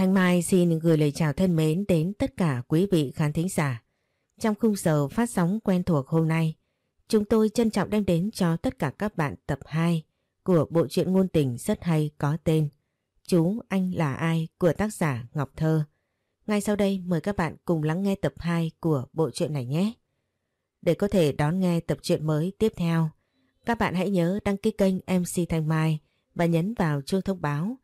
Thanh Mai xin gửi lời chào thân mến đến tất cả quý vị khán thính giả. Trong khung giờ phát sóng quen thuộc hôm nay, chúng tôi trân trọng đem đến cho tất cả các bạn tập 2 của bộ truyện ngôn tình rất hay có tên Chú Anh Là Ai của tác giả Ngọc Thơ. Ngay sau đây mời các bạn cùng lắng nghe tập 2 của bộ truyện này nhé. Để có thể đón nghe tập truyện mới tiếp theo, các bạn hãy nhớ đăng ký kênh MC Thanh Mai và nhấn vào chuông thông báo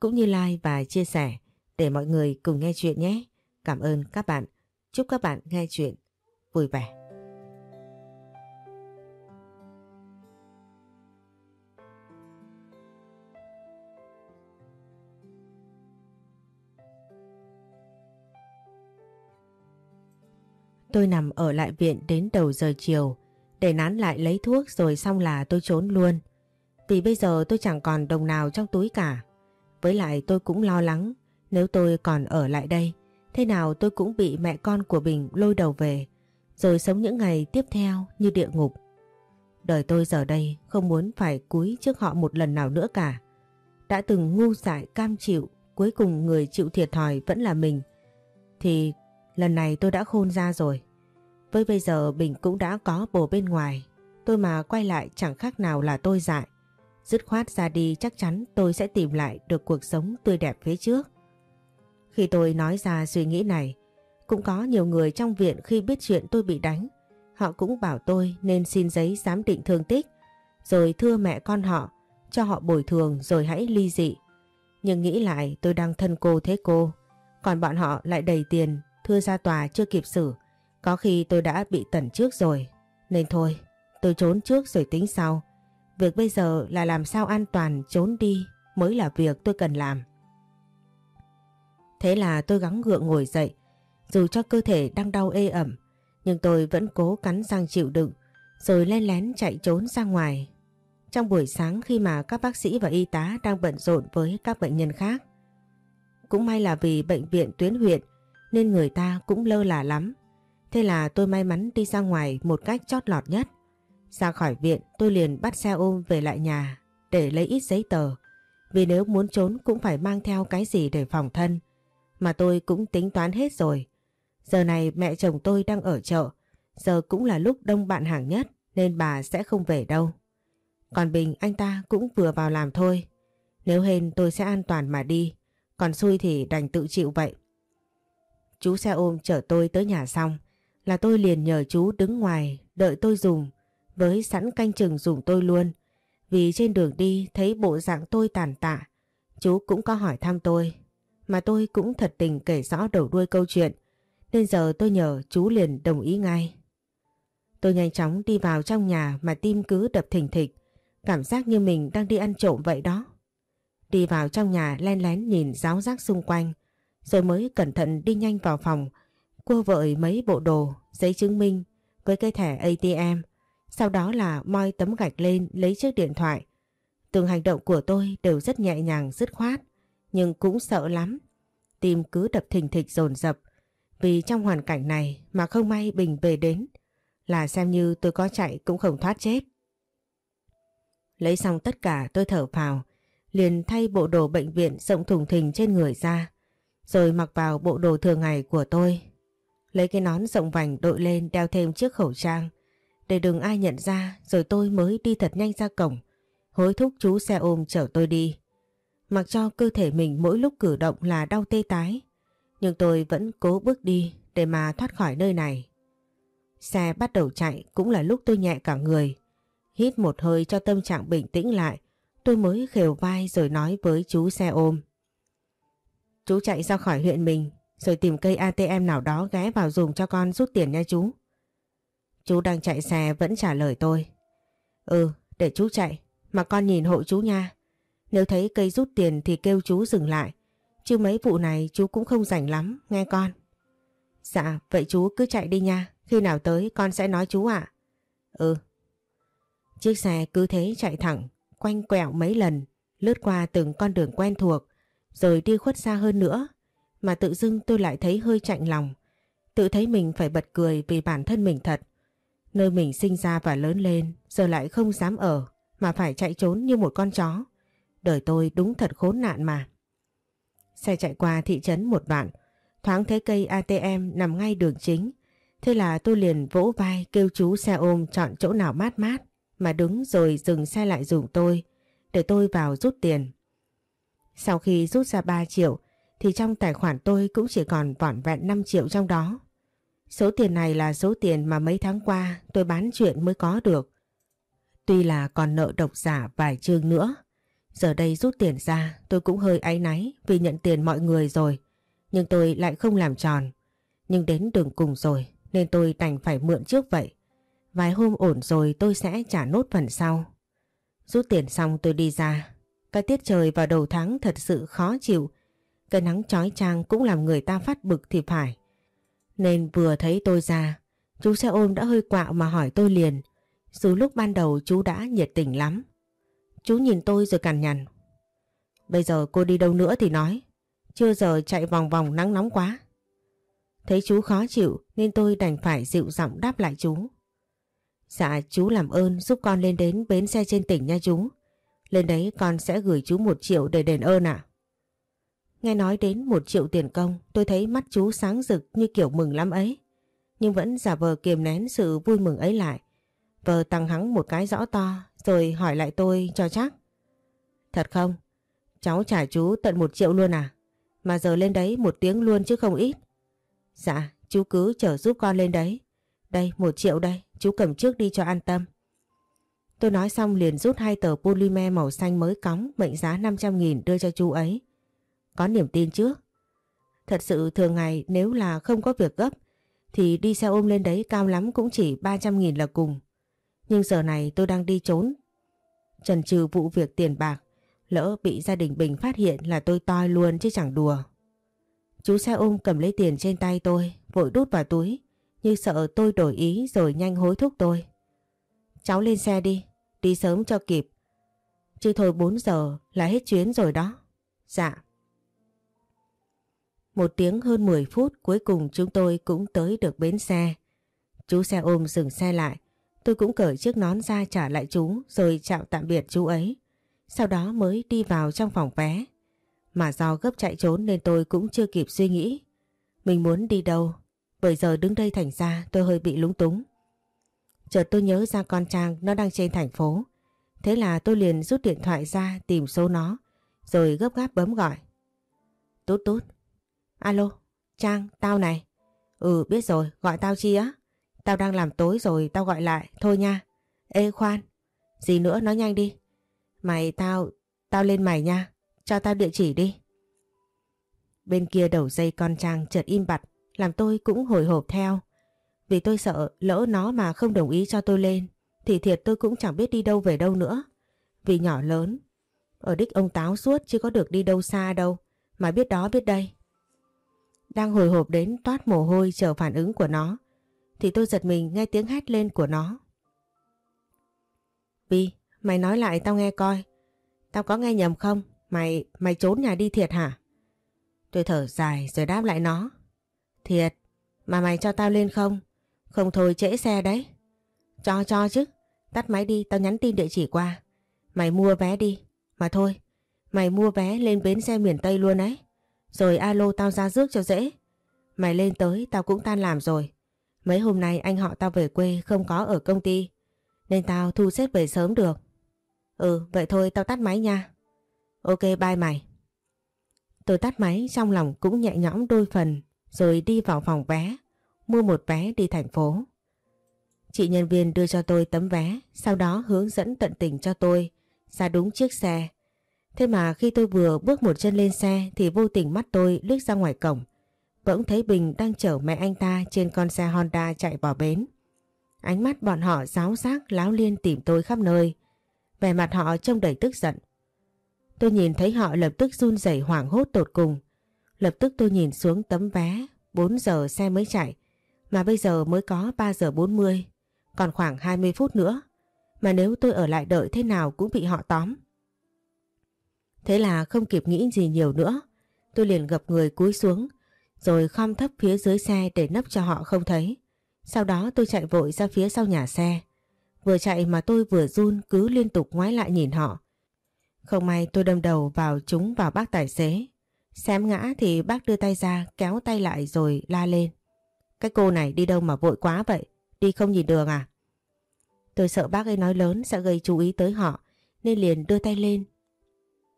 cũng như like và chia sẻ để mọi người cùng nghe chuyện nhé. Cảm ơn các bạn. Chúc các bạn nghe chuyện vui vẻ. Tôi nằm ở lại viện đến đầu giờ chiều để nán lại lấy thuốc rồi xong là tôi trốn luôn. Vì bây giờ tôi chẳng còn đồng nào trong túi cả. Với lại tôi cũng lo lắng nếu tôi còn ở lại đây, thế nào tôi cũng bị mẹ con của Bình lôi đầu về, rồi sống những ngày tiếp theo như địa ngục. Đời tôi giờ đây không muốn phải cúi trước họ một lần nào nữa cả. Đã từng ngu dại cam chịu, cuối cùng người chịu thiệt thòi vẫn là mình. Thì lần này tôi đã khôn ra rồi. Với bây giờ Bình cũng đã có bồ bên ngoài, tôi mà quay lại chẳng khác nào là tôi dại. Dứt khoát ra đi chắc chắn tôi sẽ tìm lại được cuộc sống tươi đẹp phía trước. Khi tôi nói ra suy nghĩ này, cũng có nhiều người trong viện khi biết chuyện tôi bị đánh, họ cũng bảo tôi nên xin giấy giám định thương tích, rồi thưa mẹ con họ, cho họ bồi thường rồi hãy ly dị. Nhưng nghĩ lại tôi đang thân cô thế cô, còn bọn họ lại đầy tiền, thưa ra tòa chưa kịp xử, có khi tôi đã bị tẩn trước rồi. Nên thôi, tôi trốn trước rồi tính sau. Việc bây giờ là làm sao an toàn trốn đi mới là việc tôi cần làm. Thế là tôi gắng gượng ngồi dậy, dù cho cơ thể đang đau ê ẩm, nhưng tôi vẫn cố cắn răng chịu đựng, rồi len lén chạy trốn ra ngoài. Trong buổi sáng khi mà các bác sĩ và y tá đang bận rộn với các bệnh nhân khác. Cũng may là vì bệnh viện tuyến huyện nên người ta cũng lơ là lắm. Thế là tôi may mắn đi ra ngoài một cách chót lọt nhất. Ra khỏi viện tôi liền bắt xe ôm về lại nhà để lấy ít giấy tờ. Vì nếu muốn trốn cũng phải mang theo cái gì để phòng thân mà tôi cũng tính toán hết rồi. Giờ này mẹ chồng tôi đang ở chợ, giờ cũng là lúc đông bạn hàng nhất nên bà sẽ không về đâu. Còn Bình anh ta cũng vừa vào làm thôi. Nếu hên tôi sẽ an toàn mà đi, còn xui thì đành tự chịu vậy. Chú xe ôm chở tôi tới nhà xong là tôi liền nhờ chú đứng ngoài đợi tôi dùng với sẵn canh chừng dùng tôi luôn. Vì trên đường đi thấy bộ dạng tôi tàn tạ, chú cũng có hỏi thăm tôi mà tôi cũng thật tình kể rõ đầu đuôi câu chuyện nên giờ tôi nhờ chú liền đồng ý ngay. Tôi nhanh chóng đi vào trong nhà mà tim cứ đập thình thịch, cảm giác như mình đang đi ăn trộm vậy đó. Đi vào trong nhà len lén nhìn giáo giác xung quanh, rồi mới cẩn thận đi nhanh vào phòng, cua vợi mấy bộ đồ, giấy chứng minh với cái thẻ ATM, sau đó là moi tấm gạch lên lấy chiếc điện thoại. Từng hành động của tôi đều rất nhẹ nhàng, dứt khoát nhưng cũng sợ lắm. Tim cứ đập thình thịch dồn dập vì trong hoàn cảnh này mà không may Bình về đến là xem như tôi có chạy cũng không thoát chết. Lấy xong tất cả tôi thở phào, liền thay bộ đồ bệnh viện rộng thùng thình trên người ra, rồi mặc vào bộ đồ thường ngày của tôi. Lấy cái nón rộng vành đội lên đeo thêm chiếc khẩu trang, để đừng ai nhận ra rồi tôi mới đi thật nhanh ra cổng, hối thúc chú xe ôm chở tôi đi. Mặc cho cơ thể mình mỗi lúc cử động là đau tê tái. Nhưng tôi vẫn cố bước đi để mà thoát khỏi nơi này. Xe bắt đầu chạy cũng là lúc tôi nhẹ cả người. Hít một hơi cho tâm trạng bình tĩnh lại. Tôi mới khều vai rồi nói với chú xe ôm. Chú chạy ra khỏi huyện mình rồi tìm cây ATM nào đó ghé vào dùng cho con rút tiền nha chú. Chú đang chạy xe vẫn trả lời tôi. Ừ, để chú chạy, mà con nhìn hộ chú nha. Nếu thấy cây rút tiền thì kêu chú dừng lại. Chứ mấy vụ này chú cũng không rảnh lắm, nghe con. Dạ, vậy chú cứ chạy đi nha. Khi nào tới con sẽ nói chú ạ. Ừ. Chiếc xe cứ thế chạy thẳng, quanh quẹo mấy lần, lướt qua từng con đường quen thuộc, rồi đi khuất xa hơn nữa. Mà tự dưng tôi lại thấy hơi chạnh lòng. Tự thấy mình phải bật cười vì bản thân mình thật. Nơi mình sinh ra và lớn lên, giờ lại không dám ở, mà phải chạy trốn như một con chó. Đời tôi đúng thật khốn nạn mà. Xe chạy qua thị trấn một đoạn, thoáng thấy cây ATM nằm ngay đường chính. Thế là tôi liền vỗ vai kêu chú xe ôm chọn chỗ nào mát mát mà đứng rồi dừng xe lại dùng tôi để tôi vào rút tiền. Sau khi rút ra 3 triệu thì trong tài khoản tôi cũng chỉ còn vỏn vẹn 5 triệu trong đó. Số tiền này là số tiền mà mấy tháng qua tôi bán chuyện mới có được. Tuy là còn nợ độc giả vài chương nữa. Giờ đây rút tiền ra tôi cũng hơi áy náy vì nhận tiền mọi người rồi. Nhưng tôi lại không làm tròn. Nhưng đến đường cùng rồi nên tôi đành phải mượn trước vậy. Vài hôm ổn rồi tôi sẽ trả nốt phần sau. Rút tiền xong tôi đi ra. Cái tiết trời vào đầu tháng thật sự khó chịu. Cái nắng chói chang cũng làm người ta phát bực thì phải. Nên vừa thấy tôi ra, chú xe ôm đã hơi quạo mà hỏi tôi liền. Dù lúc ban đầu chú đã nhiệt tình lắm. Chú nhìn tôi rồi cằn nhằn. Bây giờ cô đi đâu nữa thì nói. Chưa giờ chạy vòng vòng nắng nóng quá. Thấy chú khó chịu nên tôi đành phải dịu giọng đáp lại chú. Dạ chú làm ơn giúp con lên đến bến xe trên tỉnh nha chú. Lên đấy con sẽ gửi chú một triệu để đền ơn ạ. Nghe nói đến một triệu tiền công, tôi thấy mắt chú sáng rực như kiểu mừng lắm ấy. Nhưng vẫn giả vờ kiềm nén sự vui mừng ấy lại. Vờ tăng hắng một cái rõ to rồi hỏi lại tôi cho chắc. Thật không? Cháu trả chú tận một triệu luôn à? Mà giờ lên đấy một tiếng luôn chứ không ít. Dạ, chú cứ chở giúp con lên đấy. Đây, một triệu đây, chú cầm trước đi cho an tâm. Tôi nói xong liền rút hai tờ polymer màu xanh mới cóng mệnh giá 500.000 đưa cho chú ấy. Có niềm tin trước. Thật sự thường ngày nếu là không có việc gấp thì đi xe ôm lên đấy cao lắm cũng chỉ 300.000 là cùng. Nhưng giờ này tôi đang đi trốn. Trần trừ vụ việc tiền bạc, lỡ bị gia đình Bình phát hiện là tôi toi luôn chứ chẳng đùa. Chú xe ôm cầm lấy tiền trên tay tôi, vội đút vào túi, như sợ tôi đổi ý rồi nhanh hối thúc tôi. Cháu lên xe đi, đi sớm cho kịp. Chứ thôi 4 giờ là hết chuyến rồi đó. Dạ. Một tiếng hơn 10 phút cuối cùng chúng tôi cũng tới được bến xe. Chú xe ôm dừng xe lại. Tôi cũng cởi chiếc nón ra trả lại chú rồi chào tạm biệt chú ấy. Sau đó mới đi vào trong phòng vé. Mà do gấp chạy trốn nên tôi cũng chưa kịp suy nghĩ. Mình muốn đi đâu? Bởi giờ đứng đây thành ra tôi hơi bị lúng túng. Chợt tôi nhớ ra con Trang nó đang trên thành phố. Thế là tôi liền rút điện thoại ra tìm số nó. Rồi gấp gáp bấm gọi. Tút tút. Alo, Trang, tao này. Ừ biết rồi, gọi tao chi á? Tao đang làm tối rồi, tao gọi lại, thôi nha. Ê khoan, gì nữa nói nhanh đi. Mày tao, tao lên mày nha, cho tao địa chỉ đi. Bên kia đầu dây con Trang chợt im bặt, làm tôi cũng hồi hộp theo. Vì tôi sợ lỡ nó mà không đồng ý cho tôi lên, thì thiệt tôi cũng chẳng biết đi đâu về đâu nữa. Vì nhỏ lớn, ở đích ông táo suốt chứ có được đi đâu xa đâu, mà biết đó biết đây. Đang hồi hộp đến toát mồ hôi chờ phản ứng của nó, thì tôi giật mình nghe tiếng hét lên của nó. Vi, mày nói lại tao nghe coi. Tao có nghe nhầm không? Mày, mày trốn nhà đi thiệt hả? Tôi thở dài rồi đáp lại nó. Thiệt, mà mày cho tao lên không? Không thôi trễ xe đấy. Cho cho chứ, tắt máy đi tao nhắn tin địa chỉ qua. Mày mua vé đi, mà thôi, mày mua vé lên bến xe miền Tây luôn đấy. Rồi alo tao ra rước cho dễ. Mày lên tới tao cũng tan làm rồi. Mấy hôm nay anh họ tao về quê không có ở công ty. Nên tao thu xếp về sớm được. Ừ vậy thôi tao tắt máy nha. Ok bye mày. Tôi tắt máy trong lòng cũng nhẹ nhõm đôi phần rồi đi vào phòng vé, mua một vé đi thành phố. Chị nhân viên đưa cho tôi tấm vé, sau đó hướng dẫn tận tình cho tôi ra đúng chiếc xe. Thế mà khi tôi vừa bước một chân lên xe thì vô tình mắt tôi liếc ra ngoài cổng. Bỗng thấy Bình đang chở mẹ anh ta trên con xe Honda chạy vào bến. Ánh mắt bọn họ giáo giác láo liên tìm tôi khắp nơi. Vẻ mặt họ trông đầy tức giận. Tôi nhìn thấy họ lập tức run rẩy hoảng hốt tột cùng. Lập tức tôi nhìn xuống tấm vé, 4 giờ xe mới chạy, mà bây giờ mới có 3 giờ 40, còn khoảng 20 phút nữa. Mà nếu tôi ở lại đợi thế nào cũng bị họ tóm. Thế là không kịp nghĩ gì nhiều nữa, tôi liền gập người cúi xuống, rồi khom thấp phía dưới xe để nấp cho họ không thấy. Sau đó tôi chạy vội ra phía sau nhà xe. Vừa chạy mà tôi vừa run, cứ liên tục ngoái lại nhìn họ. Không may tôi đâm đầu vào chúng vào bác tài xế. Xém ngã thì bác đưa tay ra, kéo tay lại rồi la lên. Cái cô này đi đâu mà vội quá vậy? Đi không nhìn đường à? Tôi sợ bác ấy nói lớn sẽ gây chú ý tới họ, nên liền đưa tay lên.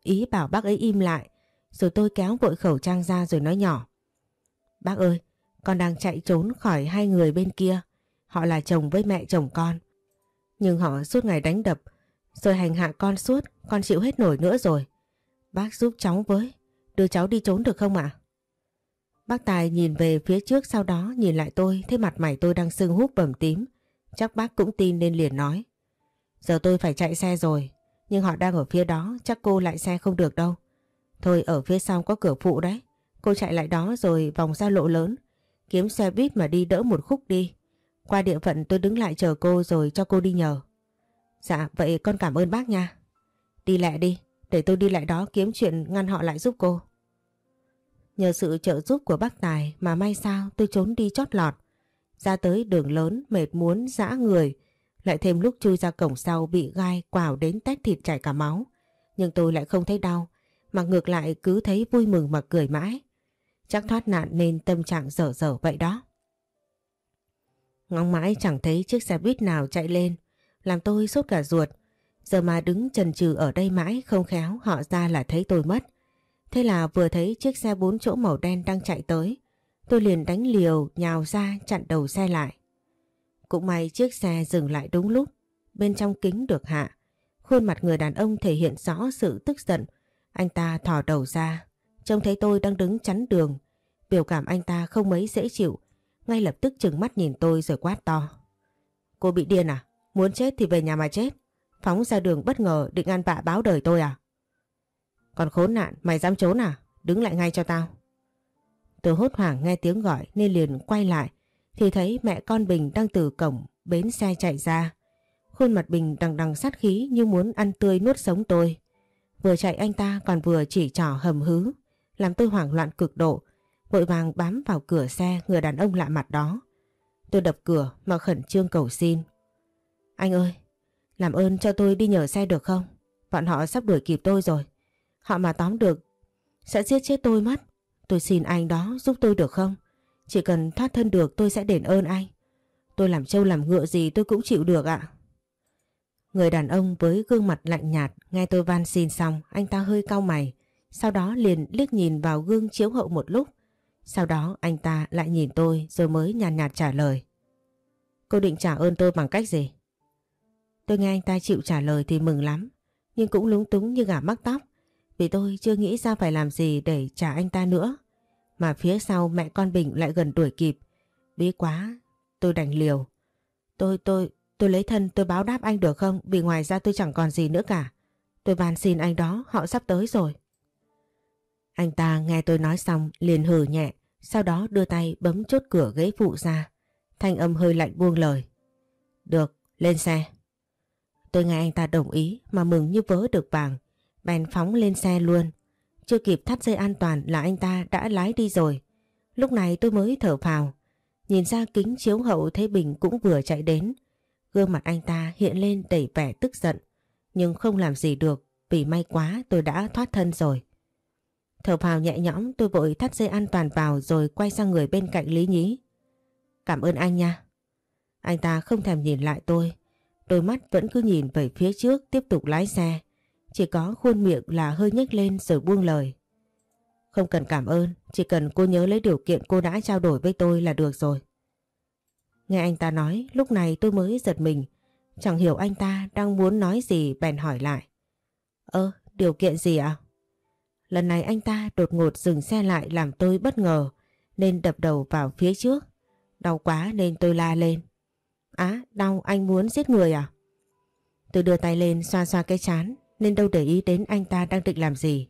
Ý bảo bác ấy im lại, rồi tôi kéo vội khẩu trang ra rồi nói nhỏ. Bác ơi, con đang chạy trốn khỏi hai người bên kia. Họ là chồng với mẹ chồng con. Nhưng họ suốt ngày đánh đập rồi hành hạ con suốt, con chịu hết nổi nữa rồi. Bác giúp cháu với, đưa cháu đi trốn được không ạ? Bác Tài nhìn về phía trước sau đó nhìn lại tôi thấy mặt mày tôi đang sưng húp bầm tím. Chắc bác cũng tin nên liền nói. Giờ tôi phải chạy xe rồi, nhưng họ đang ở phía đó chắc cô lại xe không được đâu. Thôi ở phía sau có cửa phụ đấy, cô chạy lại đó rồi vòng ra lộ lớn, kiếm xe buýt mà đi đỡ một khúc đi. Qua địa phận tôi đứng lại chờ cô rồi cho cô đi nhờ. Dạ vậy con cảm ơn bác nha. Đi lại đi, để tôi đi lại đó kiếm chuyện ngăn họ lại giúp cô. Nhờ sự trợ giúp của bác Tài mà may sao tôi trốn đi chót lọt. Ra tới đường lớn mệt muốn dã người. Lại thêm lúc chui ra cổng sau bị gai quào đến tét thịt chảy cả máu. Nhưng tôi lại không thấy đau. Mà ngược lại cứ thấy vui mừng mà cười mãi. Chắc thoát nạn nên tâm trạng dở dở vậy đó. Ngóng mãi chẳng thấy chiếc xe buýt nào chạy lên. Làm tôi sốt cả ruột. Giờ mà đứng trần trừ ở đây mãi không khéo, họ ra là thấy tôi mất. Thế là vừa thấy chiếc xe bốn chỗ màu đen đang chạy tới. Tôi liền đánh liều, nhào ra, chặn đầu xe lại. Cũng may chiếc xe dừng lại đúng lúc. Bên trong kính được hạ. Khuôn mặt người đàn ông thể hiện rõ sự tức giận. Anh ta thò đầu ra. Trông thấy tôi đang đứng chắn đường. Biểu cảm anh ta không mấy dễ chịu. Ngay lập tức chừng mắt nhìn tôi rồi quát to. Cô bị điên à? Muốn chết thì về nhà mà chết. Phóng ra đường bất ngờ định ăn vạ báo đời tôi à? Còn khốn nạn, mày dám trốn à? Đứng lại ngay cho tao. Tôi hốt hoảng nghe tiếng gọi nên liền quay lại, thì thấy mẹ con Bình đang từ cổng bến xe chạy ra. Khuôn mặt Bình đằng đằng sát khí như muốn ăn tươi nuốt sống tôi. Vừa chạy anh ta còn vừa chỉ trỏ hầm hứ làm tôi hoảng loạn cực độ vội vàng bám vào cửa xe người đàn ông lạ mặt đó. Tôi đập cửa mà khẩn trương cầu xin. Anh ơi, làm ơn cho tôi đi nhờ xe được không? Bọn họ sắp đuổi kịp tôi rồi. Họ mà tóm được sẽ giết chết tôi mất. Tôi xin anh đó giúp tôi được không? Chỉ cần thoát thân được tôi sẽ đền ơn anh. Tôi làm trâu làm ngựa gì tôi cũng chịu được ạ. Người đàn ông với gương mặt lạnh nhạt nghe tôi van xin xong anh ta hơi cau mày. Sau đó liền liếc nhìn vào gương chiếu hậu một lúc. Sau đó anh ta lại nhìn tôi rồi mới nhàn nhạt, nhạt trả lời. Cô định trả ơn tôi bằng cách gì? Tôi nghe anh ta chịu trả lời thì mừng lắm. Nhưng cũng lúng túng như gà mắc tóc. Vì tôi chưa nghĩ ra phải làm gì để trả anh ta nữa. Mà phía sau mẹ con Bình lại gần đuổi kịp. Bí quá, tôi đành liều. Tôi, tôi, tôi lấy thân tôi báo đáp anh được không? Vì ngoài ra tôi chẳng còn gì nữa cả. Tôi van xin anh đó, họ sắp tới rồi. Anh ta nghe tôi nói xong liền hừ nhẹ, sau đó đưa tay bấm chốt cửa ghế phụ ra. Thanh âm hơi lạnh buông lời. Được, lên xe. Tôi nghe anh ta đồng ý mà mừng như vớ được vàng bèn phóng lên xe luôn. Chưa kịp thắt dây an toàn là anh ta đã lái đi rồi. Lúc này tôi mới thở phào. Nhìn ra kính chiếu hậu thấy Bình cũng vừa chạy đến. Gương mặt anh ta hiện lên đầy vẻ tức giận. Nhưng không làm gì được vì may quá tôi đã thoát thân rồi. Thở vào nhẹ nhõm tôi vội thắt dây an toàn vào rồi quay sang người bên cạnh Lý Nhí. Cảm ơn anh nha. Anh ta không thèm nhìn lại tôi. Đôi mắt vẫn cứ nhìn về phía trước tiếp tục lái xe. Chỉ có khuôn miệng là hơi nhếch lên rồi buông lời. Không cần cảm ơn, chỉ cần cô nhớ lấy điều kiện cô đã trao đổi với tôi là được rồi. Nghe anh ta nói, lúc này tôi mới giật mình. Chẳng hiểu anh ta đang muốn nói gì bèn hỏi lại. Ơ, điều kiện gì ạ? Lần này anh ta đột ngột dừng xe lại làm tôi bất ngờ nên đập đầu vào phía trước. Đau quá nên tôi la lên. Á, đau anh muốn giết người à? Tôi đưa tay lên xoa xoa cái chán nên đâu để ý đến anh ta đang định làm gì.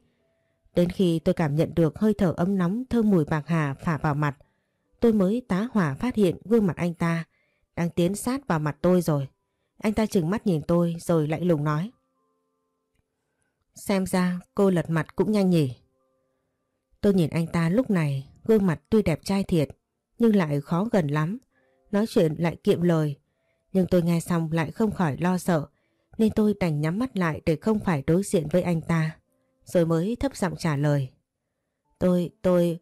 Đến khi tôi cảm nhận được hơi thở ấm nóng thơm mùi bạc hà phả vào mặt, tôi mới tá hỏa phát hiện gương mặt anh ta đang tiến sát vào mặt tôi rồi. Anh ta chừng mắt nhìn tôi rồi lạnh lùng nói. Xem ra cô lật mặt cũng nhanh nhỉ. Tôi nhìn anh ta lúc này, gương mặt tuy đẹp trai thiệt, nhưng lại khó gần lắm. Nói chuyện lại kiệm lời, nhưng tôi nghe xong lại không khỏi lo sợ nên tôi đành nhắm mắt lại để không phải đối diện với anh ta. Rồi mới thấp giọng trả lời. Tôi, tôi...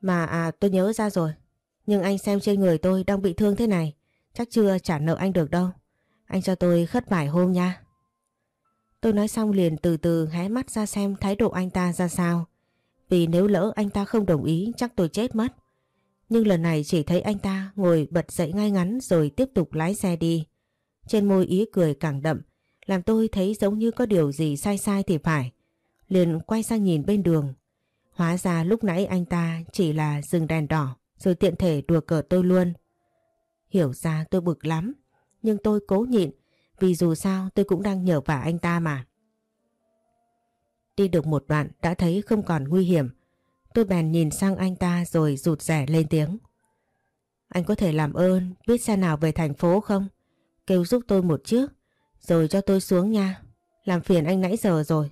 Mà à tôi nhớ ra rồi. Nhưng anh xem trên người tôi đang bị thương thế này. Chắc chưa trả nợ anh được đâu. Anh cho tôi khất vài hôm nha. Tôi nói xong liền từ từ hé mắt ra xem thái độ anh ta ra sao. Vì nếu lỡ anh ta không đồng ý chắc tôi chết mất. Nhưng lần này chỉ thấy anh ta ngồi bật dậy ngay ngắn rồi tiếp tục lái xe đi. Trên môi ý cười càng đậm, làm tôi thấy giống như có điều gì sai sai thì phải. Liền quay sang nhìn bên đường. Hóa ra lúc nãy anh ta chỉ là dừng đèn đỏ rồi tiện thể đùa cợt tôi luôn. Hiểu ra tôi bực lắm, nhưng tôi cố nhịn vì dù sao tôi cũng đang nhờ vả anh ta mà. Đi được một đoạn đã thấy không còn nguy hiểm. Tôi bèn nhìn sang anh ta rồi rụt rẻ lên tiếng. Anh có thể làm ơn biết xe nào về thành phố không? Kêu giúp tôi một chiếc rồi cho tôi xuống nha. Làm phiền anh nãy giờ rồi.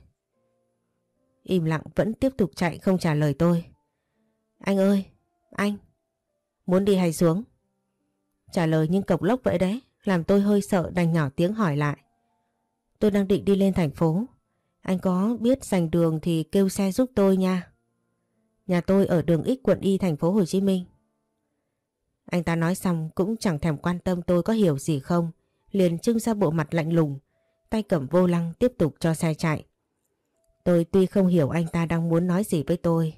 Im lặng vẫn tiếp tục chạy không trả lời tôi. Anh ơi, anh, muốn đi hay xuống? Trả lời nhưng cộc lốc vậy đấy, làm tôi hơi sợ đành nhỏ tiếng hỏi lại. Tôi đang định đi lên thành phố. Anh có biết dành đường thì kêu xe giúp tôi nha. Nhà tôi ở đường X quận Y thành phố Hồ Chí Minh. Anh ta nói xong cũng chẳng thèm quan tâm tôi có hiểu gì không. Liền trưng ra bộ mặt lạnh lùng, tay cầm vô lăng tiếp tục cho xe chạy. Tôi tuy không hiểu anh ta đang muốn nói gì với tôi,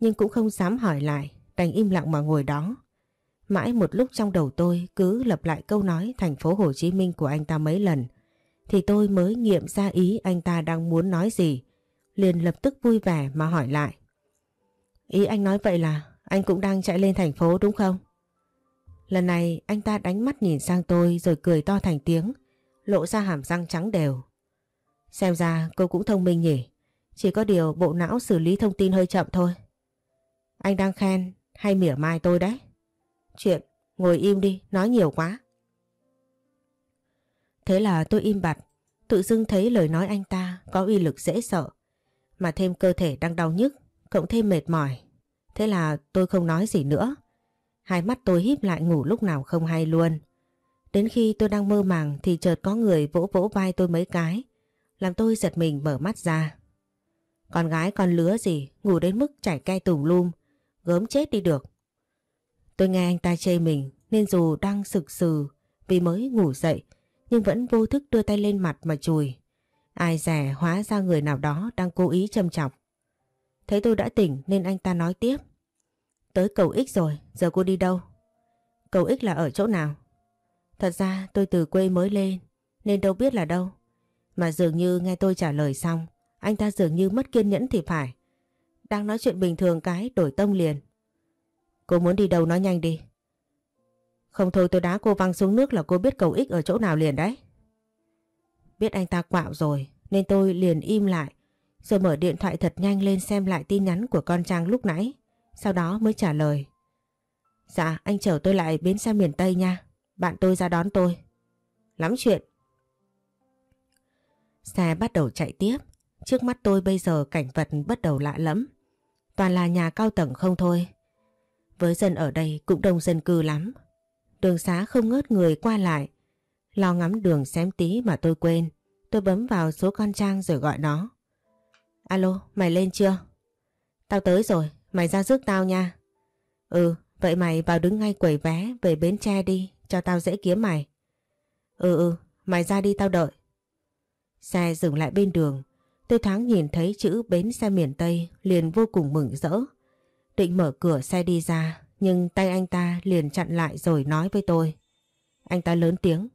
nhưng cũng không dám hỏi lại, đành im lặng mà ngồi đó. Mãi một lúc trong đầu tôi cứ lặp lại câu nói thành phố Hồ Chí Minh của anh ta mấy lần, thì tôi mới nghiệm ra ý anh ta đang muốn nói gì, liền lập tức vui vẻ mà hỏi lại. Ý anh nói vậy là anh cũng đang chạy lên thành phố đúng không? Lần này anh ta đánh mắt nhìn sang tôi rồi cười to thành tiếng, lộ ra hàm răng trắng đều. Xem ra cô cũng thông minh nhỉ, chỉ có điều bộ não xử lý thông tin hơi chậm thôi. Anh đang khen hay mỉa mai tôi đấy? Chuyện, ngồi im đi, nói nhiều quá. Thế là tôi im bặt, tự dưng thấy lời nói anh ta có uy lực dễ sợ. Mà thêm cơ thể đang đau nhức, cộng thêm mệt mỏi. Thế là tôi không nói gì nữa. Hai mắt tôi híp lại ngủ lúc nào không hay luôn. Đến khi tôi đang mơ màng thì chợt có người vỗ vỗ vai tôi mấy cái. Làm tôi giật mình mở mắt ra. Con gái con lứa gì ngủ đến mức chảy cay tùm lum, gớm chết đi được. Tôi nghe anh ta chê mình nên dù đang sực sừ vì mới ngủ dậy nhưng vẫn vô thức đưa tay lên mặt mà chùi. Ai rẻ hóa ra người nào đó đang cố ý châm chọc. Thấy tôi đã tỉnh nên anh ta nói tiếp. Tới cầu X rồi, giờ cô đi đâu? Cầu X là ở chỗ nào? Thật ra tôi từ quê mới lên nên đâu biết là đâu. Mà dường như nghe tôi trả lời xong, anh ta dường như mất kiên nhẫn thì phải. Đang nói chuyện bình thường cái đổi tông liền. Cô muốn đi đâu nói nhanh đi. Không thôi tôi đá cô văng xuống nước là cô biết cầu ích ở chỗ nào liền đấy. Biết anh ta quạo rồi, nên tôi liền im lại, rồi mở điện thoại thật nhanh lên xem lại tin nhắn của con Trang lúc nãy. Sau đó mới trả lời. Dạ anh chở tôi lại bến xe miền Tây nha. Bạn tôi ra đón tôi. Lắm chuyện. Xe bắt đầu chạy tiếp. Trước mắt tôi bây giờ cảnh vật bắt đầu lạ lẫm, Toàn là nhà cao tầng không thôi. Với dân ở đây cũng đông dân cư lắm. Đường xá không ngớt người qua lại. Lo ngắm đường xém tí mà tôi quên. Tôi bấm vào số con Trang rồi gọi nó. Alo, mày lên chưa? Tao tới rồi, mày ra rước tao nha. Ừ, vậy mày vào đứng ngay quầy vé về Bến Tre đi, cho tao dễ kiếm mày. Ừ ừ, mày ra đi tao đợi. Xe dừng lại bên đường, tôi thoáng nhìn thấy chữ Bến Xe miền Tây liền vô cùng mừng rỡ. Định mở cửa xe đi ra, nhưng tay anh ta liền chặn lại rồi nói với tôi. Anh ta lớn tiếng.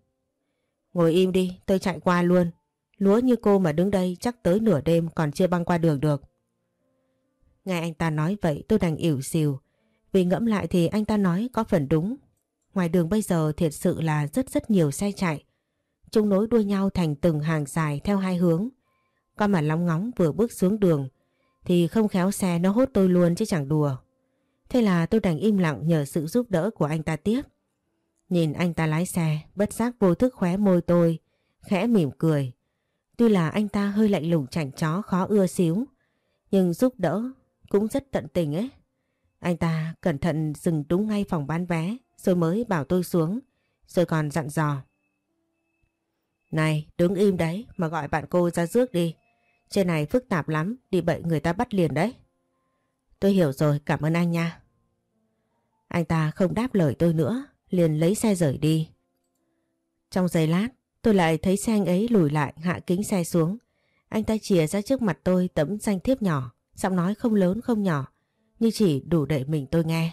Ngồi im đi, tôi chạy qua luôn. Lúa như cô mà đứng đây chắc tới nửa đêm còn chưa băng qua đường được. Nghe anh ta nói vậy tôi đành ỉu xìu. Vì ngẫm lại thì anh ta nói có phần đúng. Ngoài đường bây giờ thiệt sự là rất rất nhiều xe chạy. Chúng nối đuôi nhau thành từng hàng dài theo hai hướng. Con mà lóng ngóng vừa bước xuống đường thì không khéo xe nó hốt tôi luôn chứ chẳng đùa. Thế là tôi đành im lặng nhờ sự giúp đỡ của anh ta tiếp. Nhìn anh ta lái xe, bất giác vô thức khóe môi tôi, khẽ mỉm cười. Tuy là anh ta hơi lạnh lùng chảnh chó khó ưa xíu, nhưng giúp đỡ cũng rất tận tình ấy. Anh ta cẩn thận dừng đúng ngay phòng bán vé rồi mới bảo tôi xuống, rồi còn dặn dò. Này, đứng im đấy mà gọi bạn cô ra rước đi. Trên này phức tạp lắm, đi bậy người ta bắt liền đấy. Tôi hiểu rồi, cảm ơn anh nha. Anh ta không đáp lời tôi nữa, liền lấy xe rời đi. Trong giây lát, tôi lại thấy xe anh ấy lùi lại hạ kính xe xuống. Anh ta chìa ra trước mặt tôi tấm danh thiếp nhỏ, giọng nói không lớn không nhỏ, nhưng chỉ đủ để mình tôi nghe.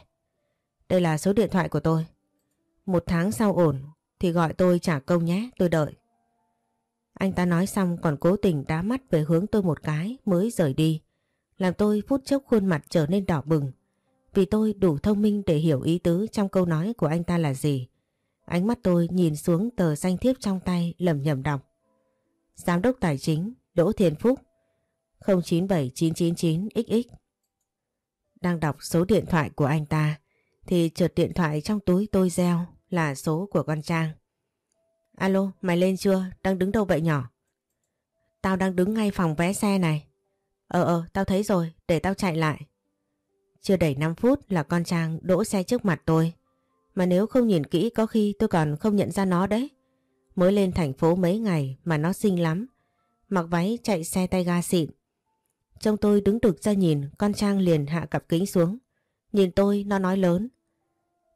Đây là số điện thoại của tôi. Một tháng sau ổn thì gọi tôi trả công nhé, tôi đợi. Anh ta nói xong còn cố tình đá mắt về hướng tôi một cái mới rời đi. Làm tôi phút chốc khuôn mặt trở nên đỏ bừng. Vì tôi đủ thông minh để hiểu ý tứ trong câu nói của anh ta là gì. Ánh mắt tôi nhìn xuống tờ danh thiếp trong tay lầm nhầm đọc. Giám đốc Tài chính, Đỗ Thiên Phúc 097999XX Đang đọc số điện thoại của anh ta, thì trượt điện thoại trong túi tôi reo là số của con Trang. Alo, mày lên chưa? Đang đứng đâu vậy nhỏ? Tao đang đứng ngay phòng vé xe này. Ờ ờ, tao thấy rồi, để tao chạy lại. Chưa đầy 5 phút là con Trang đỗ xe trước mặt tôi. Mà nếu không nhìn kỹ có khi tôi còn không nhận ra nó đấy. Mới lên thành phố mấy ngày mà nó xinh lắm. Mặc váy chạy xe tay ga xịn. Trông tôi đứng đực ra nhìn, con Trang liền hạ cặp kính xuống. Nhìn tôi, nó nói lớn.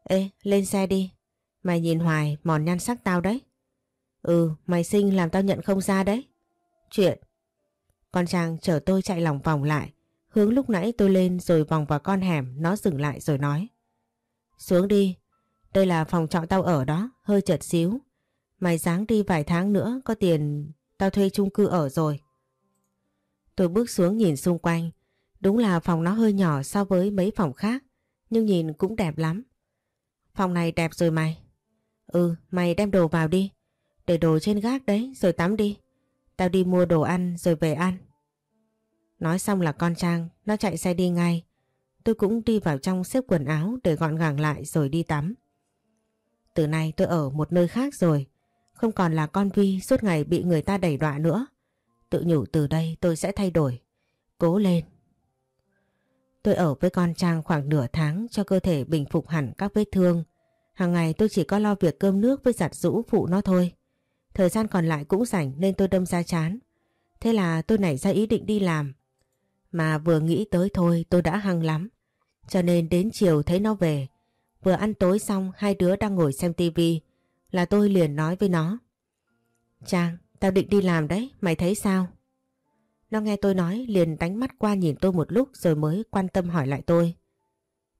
Ê, lên xe đi. Mày nhìn hoài, mòn nhan sắc tao đấy. Ừ, mày sinh làm tao nhận không ra đấy. Chuyện. Con Trang chở tôi chạy lòng vòng lại. Hướng lúc nãy tôi lên rồi vòng vào con hẻm, nó dừng lại rồi nói. Xuống đi, đây là phòng trọ tao ở đó, hơi chật xíu. Mày dáng đi vài tháng nữa, có tiền tao thuê chung cư ở rồi. Tôi bước xuống nhìn xung quanh. Đúng là phòng nó hơi nhỏ so với mấy phòng khác, nhưng nhìn cũng đẹp lắm. Phòng này đẹp rồi mày. Ừ, mày đem đồ vào đi. Để đồ trên gác đấy rồi tắm đi. Tao đi mua đồ ăn rồi về ăn. Nói xong là con Trang, nó chạy xe đi ngay. Tôi cũng đi vào trong xếp quần áo để gọn gàng lại rồi đi tắm. Từ nay tôi ở một nơi khác rồi. Không còn là con Vi suốt ngày bị người ta đẩy đọa nữa. Tự nhủ từ đây tôi sẽ thay đổi. Cố lên. Tôi ở với con Trang khoảng nửa tháng cho cơ thể bình phục hẳn các vết thương. Hàng ngày tôi chỉ có lo việc cơm nước với giặt rũ phụ nó thôi. Thời gian còn lại cũng rảnh nên tôi đâm ra chán. Thế là tôi nảy ra ý định đi làm. Mà vừa nghĩ tới thôi tôi đã hăng lắm. Cho nên đến chiều thấy nó về. Vừa ăn tối xong hai đứa đang ngồi xem tivi là tôi liền nói với nó. Trang, tao định đi làm đấy, mày thấy sao? Nó nghe tôi nói liền đánh mắt qua nhìn tôi một lúc rồi mới quan tâm hỏi lại tôi.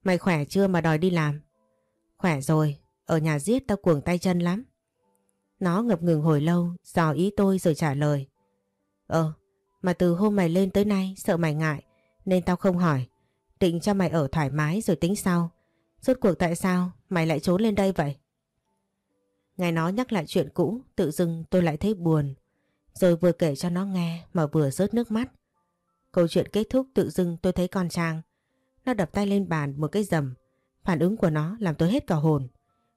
Mày khỏe chưa mà đòi đi làm? Khỏe rồi, ở nhà giết tao cuồng tay chân lắm. Nó ngập ngừng hồi lâu, dò ý tôi rồi trả lời. Ờ, mà từ hôm mày lên tới nay sợ mày ngại nên tao không hỏi. Định cho mày ở thoải mái rồi tính sau. Rốt cuộc tại sao mày lại trốn lên đây vậy? Ngày nó nhắc lại chuyện cũ, tự dưng tôi lại thấy buồn. Rồi vừa kể cho nó nghe mà vừa rớt nước mắt. Câu chuyện kết thúc tự dưng tôi thấy con Trang. Nó đập tay lên bàn một cái rầm. Phản ứng của nó làm tôi hết cả hồn.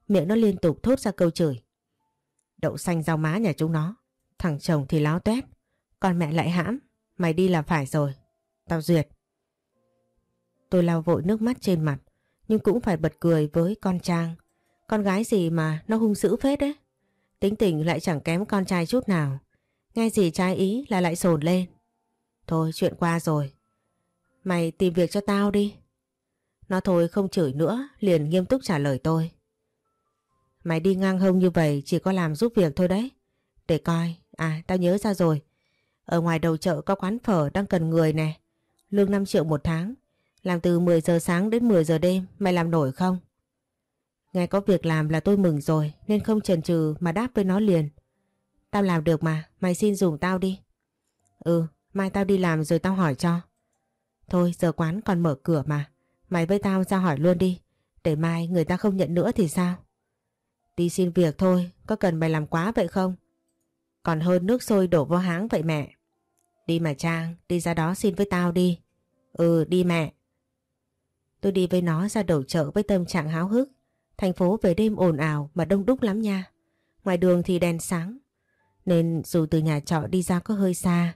Miệng nó liên tục thốt ra câu chửi. Đậu xanh rau má nhà chúng nó. Thằng chồng thì láo tét. Còn mẹ lại hãm. Mày đi là phải rồi. Tao duyệt. Tôi lau vội nước mắt trên mặt. Nhưng cũng phải bật cười với con Trang. Con gái gì mà nó hung dữ phết đấy. Tính tình lại chẳng kém con trai chút nào. Nghe gì trái ý là lại sồn lên. Thôi chuyện qua rồi. Mày tìm việc cho tao đi. Nó thôi không chửi nữa, liền nghiêm túc trả lời tôi. Mày đi ngang hông như vậy chỉ có làm giúp việc thôi đấy. Để coi, à tao nhớ ra rồi. Ở ngoài đầu chợ có quán phở đang cần người nè. Lương 5 triệu một tháng. Làm từ 10 giờ sáng đến 10 giờ đêm, mày làm nổi không? Nghe có việc làm là tôi mừng rồi nên không chần chừ mà đáp với nó liền. Tao làm được mà, mày xin dùng tao đi. Ừ, mai tao đi làm rồi tao hỏi cho. Thôi giờ quán còn mở cửa mà, mày với tao ra hỏi luôn đi. Để mai người ta không nhận nữa thì sao? Đi xin việc thôi, có cần mày làm quá vậy không? Còn hơn nước sôi đổ vô háng vậy mẹ. Đi mà Trang, đi ra đó xin với tao đi. Ừ, đi mẹ. Tôi đi với nó ra đầu chợ với tâm trạng háo hức. Thành phố về đêm ồn ào mà đông đúc lắm nha. Ngoài đường thì đèn sáng. Nên dù từ nhà trọ đi ra có hơi xa.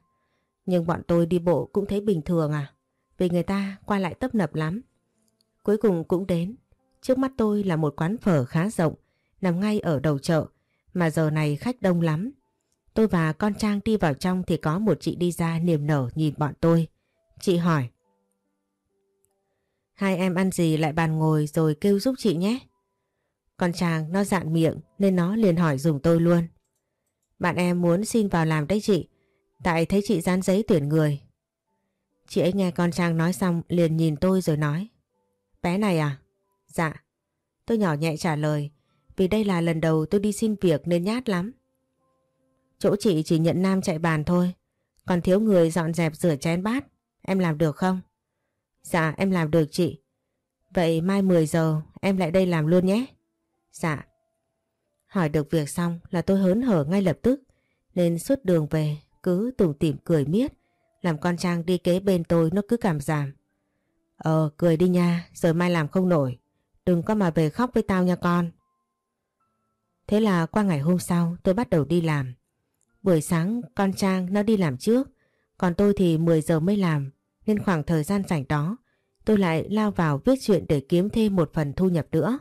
Nhưng bọn tôi đi bộ cũng thấy bình thường à. Vì người ta qua lại tấp nập lắm. Cuối cùng cũng đến. Trước mắt tôi là một quán phở khá rộng. Nằm ngay ở đầu chợ. Mà giờ này khách đông lắm. Tôi và con Trang đi vào trong thì có một chị đi ra niềm nở nhìn bọn tôi. Chị hỏi. Hai em ăn gì lại bàn ngồi rồi kêu giúp chị nhé. Con trang nó dạn miệng nên nó liền hỏi dùng tôi luôn. Bạn em muốn xin vào làm đấy chị, tại thấy chị dán giấy tuyển người. Chị ấy nghe con Trang nói xong liền nhìn tôi rồi nói. Bé này à? Dạ. Tôi nhỏ nhẹ trả lời vì đây là lần đầu tôi đi xin việc nên nhát lắm. Chỗ chị chỉ nhận nam chạy bàn thôi, còn thiếu người dọn dẹp rửa chén bát. Em làm được không? Dạ em làm được chị. Vậy mai 10 giờ em lại đây làm luôn nhé. Dạ. Hỏi được việc xong là tôi hớn hở ngay lập tức nên suốt đường về cứ tủm tỉm cười miết làm con Trang đi kế bên tôi nó cứ cảm giảm. Ờ cười đi nha rồi mai làm không nổi đừng có mà về khóc với tao nha con. Thế là qua ngày hôm sau, tôi bắt đầu đi làm. Buổi sáng, con Trang nó đi làm trước, còn tôi thì 10 giờ mới làm, nên khoảng thời gian rảnh đó, tôi lại lao vào viết chuyện để kiếm thêm một phần thu nhập nữa.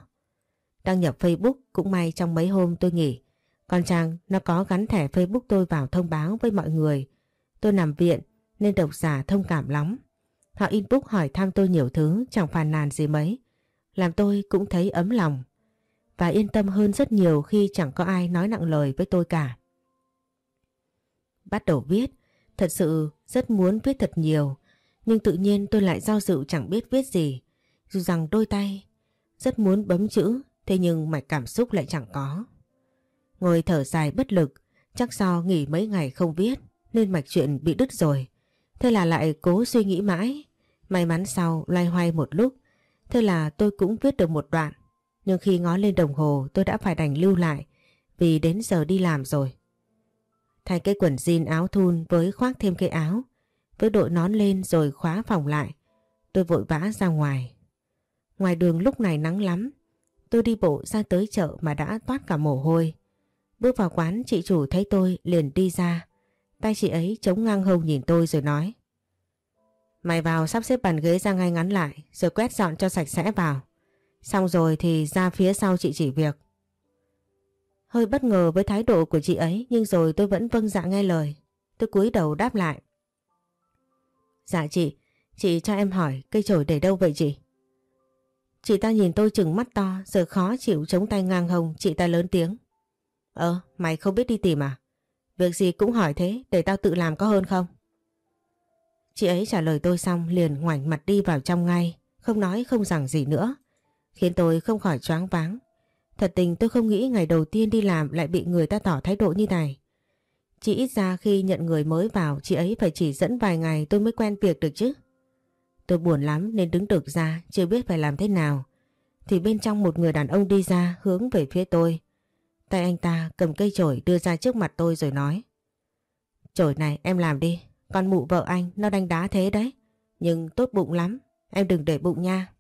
Đăng nhập Facebook cũng may trong mấy hôm tôi nghỉ. Con Trang nó có gắn thẻ Facebook tôi vào thông báo với mọi người. Tôi nằm viện, nên độc giả thông cảm lắm. Họ inbox hỏi thăm tôi nhiều thứ, chẳng phàn nàn gì mấy. Làm tôi cũng thấy ấm lòng. Và yên tâm hơn rất nhiều khi chẳng có ai nói nặng lời với tôi cả. Bắt đầu viết, thật sự rất muốn viết thật nhiều. Nhưng tự nhiên tôi lại do dự chẳng biết viết gì. Dù rằng đôi tay rất muốn bấm chữ Thế nhưng mạch cảm xúc lại chẳng có. Ngồi thở dài bất lực, chắc do nghỉ mấy ngày không viết nên mạch chuyện bị đứt rồi. Thế là lại cố suy nghĩ mãi. May mắn sau loay hoay một lúc, thế là tôi cũng viết được một đoạn. Nhưng khi ngó lên đồng hồ tôi đã phải đành lưu lại vì đến giờ đi làm rồi. Thay cái quần jean áo thun với khoác thêm cái áo, với đội nón lên rồi khóa phòng lại. Tôi vội vã ra ngoài. Ngoài đường lúc này nắng lắm, Tôi đi bộ ra tới chợ mà đã toát cả mồ hôi. Bước vào quán chị chủ thấy tôi liền đi ra. Tay chị ấy chống ngang hông nhìn tôi rồi nói. Mày vào sắp xếp bàn ghế ra ngay ngắn lại rồi quét dọn cho sạch sẽ vào. Xong rồi thì ra phía sau chị chỉ việc. Hơi bất ngờ với thái độ của chị ấy nhưng rồi tôi vẫn vâng dạ nghe lời. Tôi cúi đầu đáp lại. Dạ chị, chị cho em hỏi cây chổi để đâu vậy chị? Chị ta nhìn tôi chừng mắt to rồi khó chịu chống tay ngang hồng chị ta lớn tiếng. Ờ mày không biết đi tìm à? Việc gì cũng hỏi thế để tao tự làm có hơn không? Chị ấy trả lời tôi xong liền ngoảnh mặt đi vào trong ngay không nói không rằng gì nữa khiến tôi không khỏi choáng váng. Thật tình tôi không nghĩ ngày đầu tiên đi làm lại bị người ta tỏ thái độ như này. Chỉ ít ra khi nhận người mới vào chị ấy phải chỉ dẫn vài ngày tôi mới quen việc được chứ. Tôi buồn lắm nên đứng đực ra chưa biết phải làm thế nào. Thì bên trong một người đàn ông đi ra hướng về phía tôi. Tay anh ta cầm cây chổi đưa ra trước mặt tôi rồi nói. Chổi này em làm đi, con mụ vợ anh nó đánh đá thế đấy. Nhưng tốt bụng lắm, em đừng để bụng nha.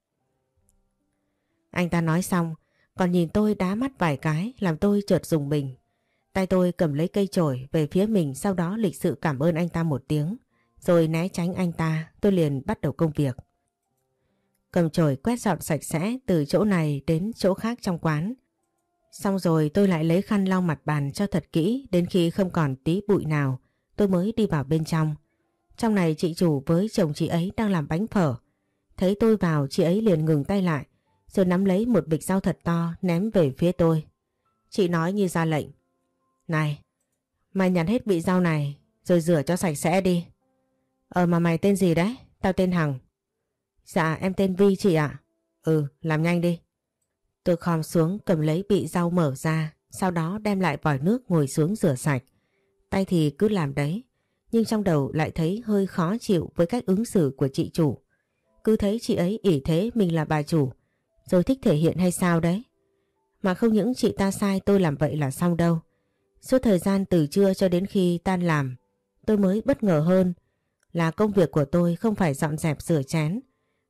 Anh ta nói xong, còn nhìn tôi đá mắt vài cái làm tôi chợt dùng mình. Tay tôi cầm lấy cây chổi về phía mình sau đó lịch sự cảm ơn anh ta một tiếng. Rồi né tránh anh ta tôi liền bắt đầu công việc. Cầm chổi quét dọn sạch sẽ từ chỗ này đến chỗ khác trong quán. Xong rồi tôi lại lấy khăn lau mặt bàn cho thật kỹ đến khi không còn tí bụi nào tôi mới đi vào bên trong. Trong này chị chủ với chồng chị ấy đang làm bánh phở. Thấy tôi vào chị ấy liền ngừng tay lại rồi nắm lấy một bịch rau thật to ném về phía tôi. Chị nói như ra lệnh. Này, mày nhặt hết bị rau này rồi rửa cho sạch sẽ đi. Ờ mà mày tên gì đấy? Tao tên Hằng. Dạ em tên Vi chị ạ. Ừ làm nhanh đi. Tôi khom xuống cầm lấy bị rau mở ra sau đó đem lại vòi nước ngồi xuống rửa sạch. Tay thì cứ làm đấy nhưng trong đầu lại thấy hơi khó chịu với cách ứng xử của chị chủ. Cứ thấy chị ấy ỷ thế mình là bà chủ rồi thích thể hiện hay sao đấy. Mà không những chị ta sai tôi làm vậy là xong đâu. Suốt thời gian từ trưa cho đến khi tan làm tôi mới bất ngờ hơn là công việc của tôi không phải dọn dẹp rửa chén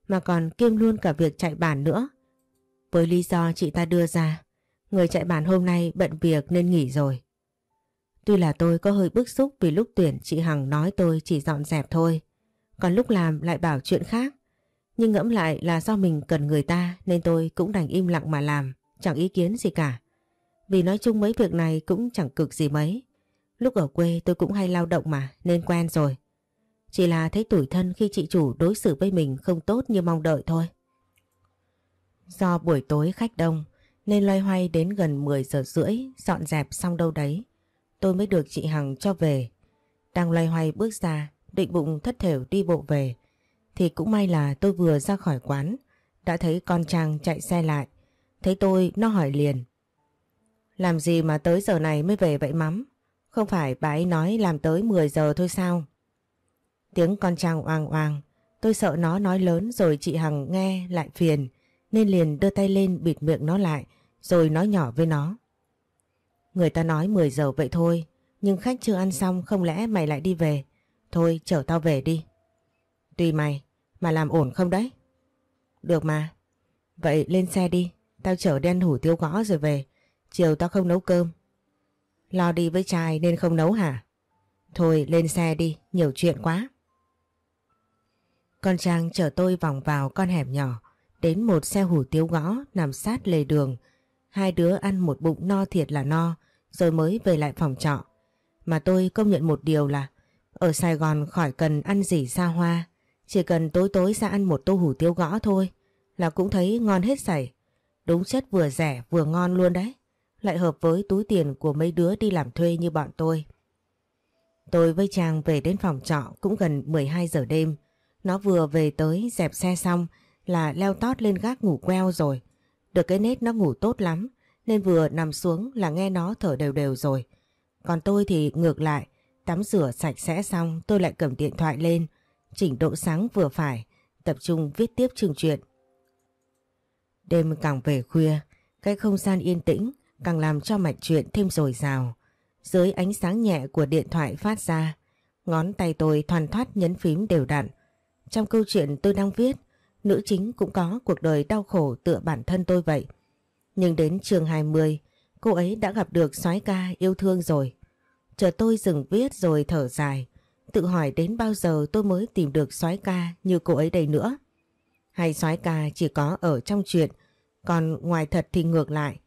mà còn kiêm luôn cả việc chạy bàn nữa. Với lý do chị ta đưa ra, người chạy bàn hôm nay bận việc nên nghỉ rồi. Tuy là tôi có hơi bức xúc vì lúc tuyển chị Hằng nói tôi chỉ dọn dẹp thôi, còn lúc làm lại bảo chuyện khác. Nhưng ngẫm lại là do mình cần người ta nên tôi cũng đành im lặng mà làm, chẳng ý kiến gì cả. Vì nói chung mấy việc này cũng chẳng cực gì mấy. Lúc ở quê tôi cũng hay lao động mà nên quen rồi. Chỉ là thấy tủi thân khi chị chủ đối xử với mình không tốt như mong đợi thôi. Do buổi tối khách đông nên loay hoay đến gần 10 giờ rưỡi dọn dẹp xong đâu đấy. Tôi mới được chị Hằng cho về. Đang loay hoay bước ra định bụng thất thểu đi bộ về. Thì cũng may là tôi vừa ra khỏi quán đã thấy con Trang chạy xe lại. Thấy tôi, nó hỏi liền. Làm gì mà tới giờ này mới về vậy mắm? Không phải bà ấy nói làm tới 10 giờ thôi sao? Tiếng con Trang oang oang. Tôi sợ nó nói lớn rồi chị Hằng nghe lại phiền. Nên liền đưa tay lên bịt miệng nó lại. Rồi nói nhỏ với nó. Người ta nói 10 giờ vậy thôi. Nhưng khách chưa ăn xong không lẽ mày lại đi về. Thôi chở tao về đi. Tùy mày. Mà làm ổn không đấy? Được mà. Vậy lên xe đi. Tao chở đen hủ tiêu gõ rồi về. Chiều tao không nấu cơm. Lo đi với trai nên không nấu hả? Thôi lên xe đi, nhiều chuyện quá. Con Trang chở tôi vòng vào con hẻm nhỏ, đến một xe hủ tiếu gõ nằm sát lề đường. Hai đứa ăn một bụng no thiệt là no, rồi mới về lại phòng trọ. Mà tôi công nhận một điều là, ở Sài Gòn khỏi cần ăn gì xa hoa, chỉ cần tối tối ra ăn một tô hủ tiếu gõ thôi, là cũng thấy ngon hết sảy. Đúng chất vừa rẻ vừa ngon luôn đấy lại hợp với túi tiền của mấy đứa đi làm thuê như bọn tôi. Tôi với chàng về đến phòng trọ cũng gần 12 giờ đêm. Nó vừa về tới dẹp xe xong là leo tót lên gác ngủ queo rồi. Được cái nết nó ngủ tốt lắm nên vừa nằm xuống là nghe nó thở đều đều rồi. Còn tôi thì ngược lại, tắm rửa sạch sẽ xong tôi lại cầm điện thoại lên, chỉnh độ sáng vừa phải, tập trung viết tiếp chương truyện Đêm càng về khuya, cái không gian yên tĩnh càng làm cho mạch truyện thêm dồi dào. Dưới ánh sáng nhẹ của điện thoại phát ra, ngón tay tôi thoăn thoát nhấn phím đều đặn. Trong câu chuyện tôi đang viết, nữ chính cũng có cuộc đời đau khổ tựa bản thân tôi vậy. Nhưng đến trường 20, cô ấy đã gặp được soái ca yêu thương rồi. Chờ tôi dừng viết rồi thở dài, tự hỏi đến bao giờ tôi mới tìm được soái ca như cô ấy đây nữa. Hay soái ca chỉ có ở trong chuyện, còn ngoài thật thì ngược lại.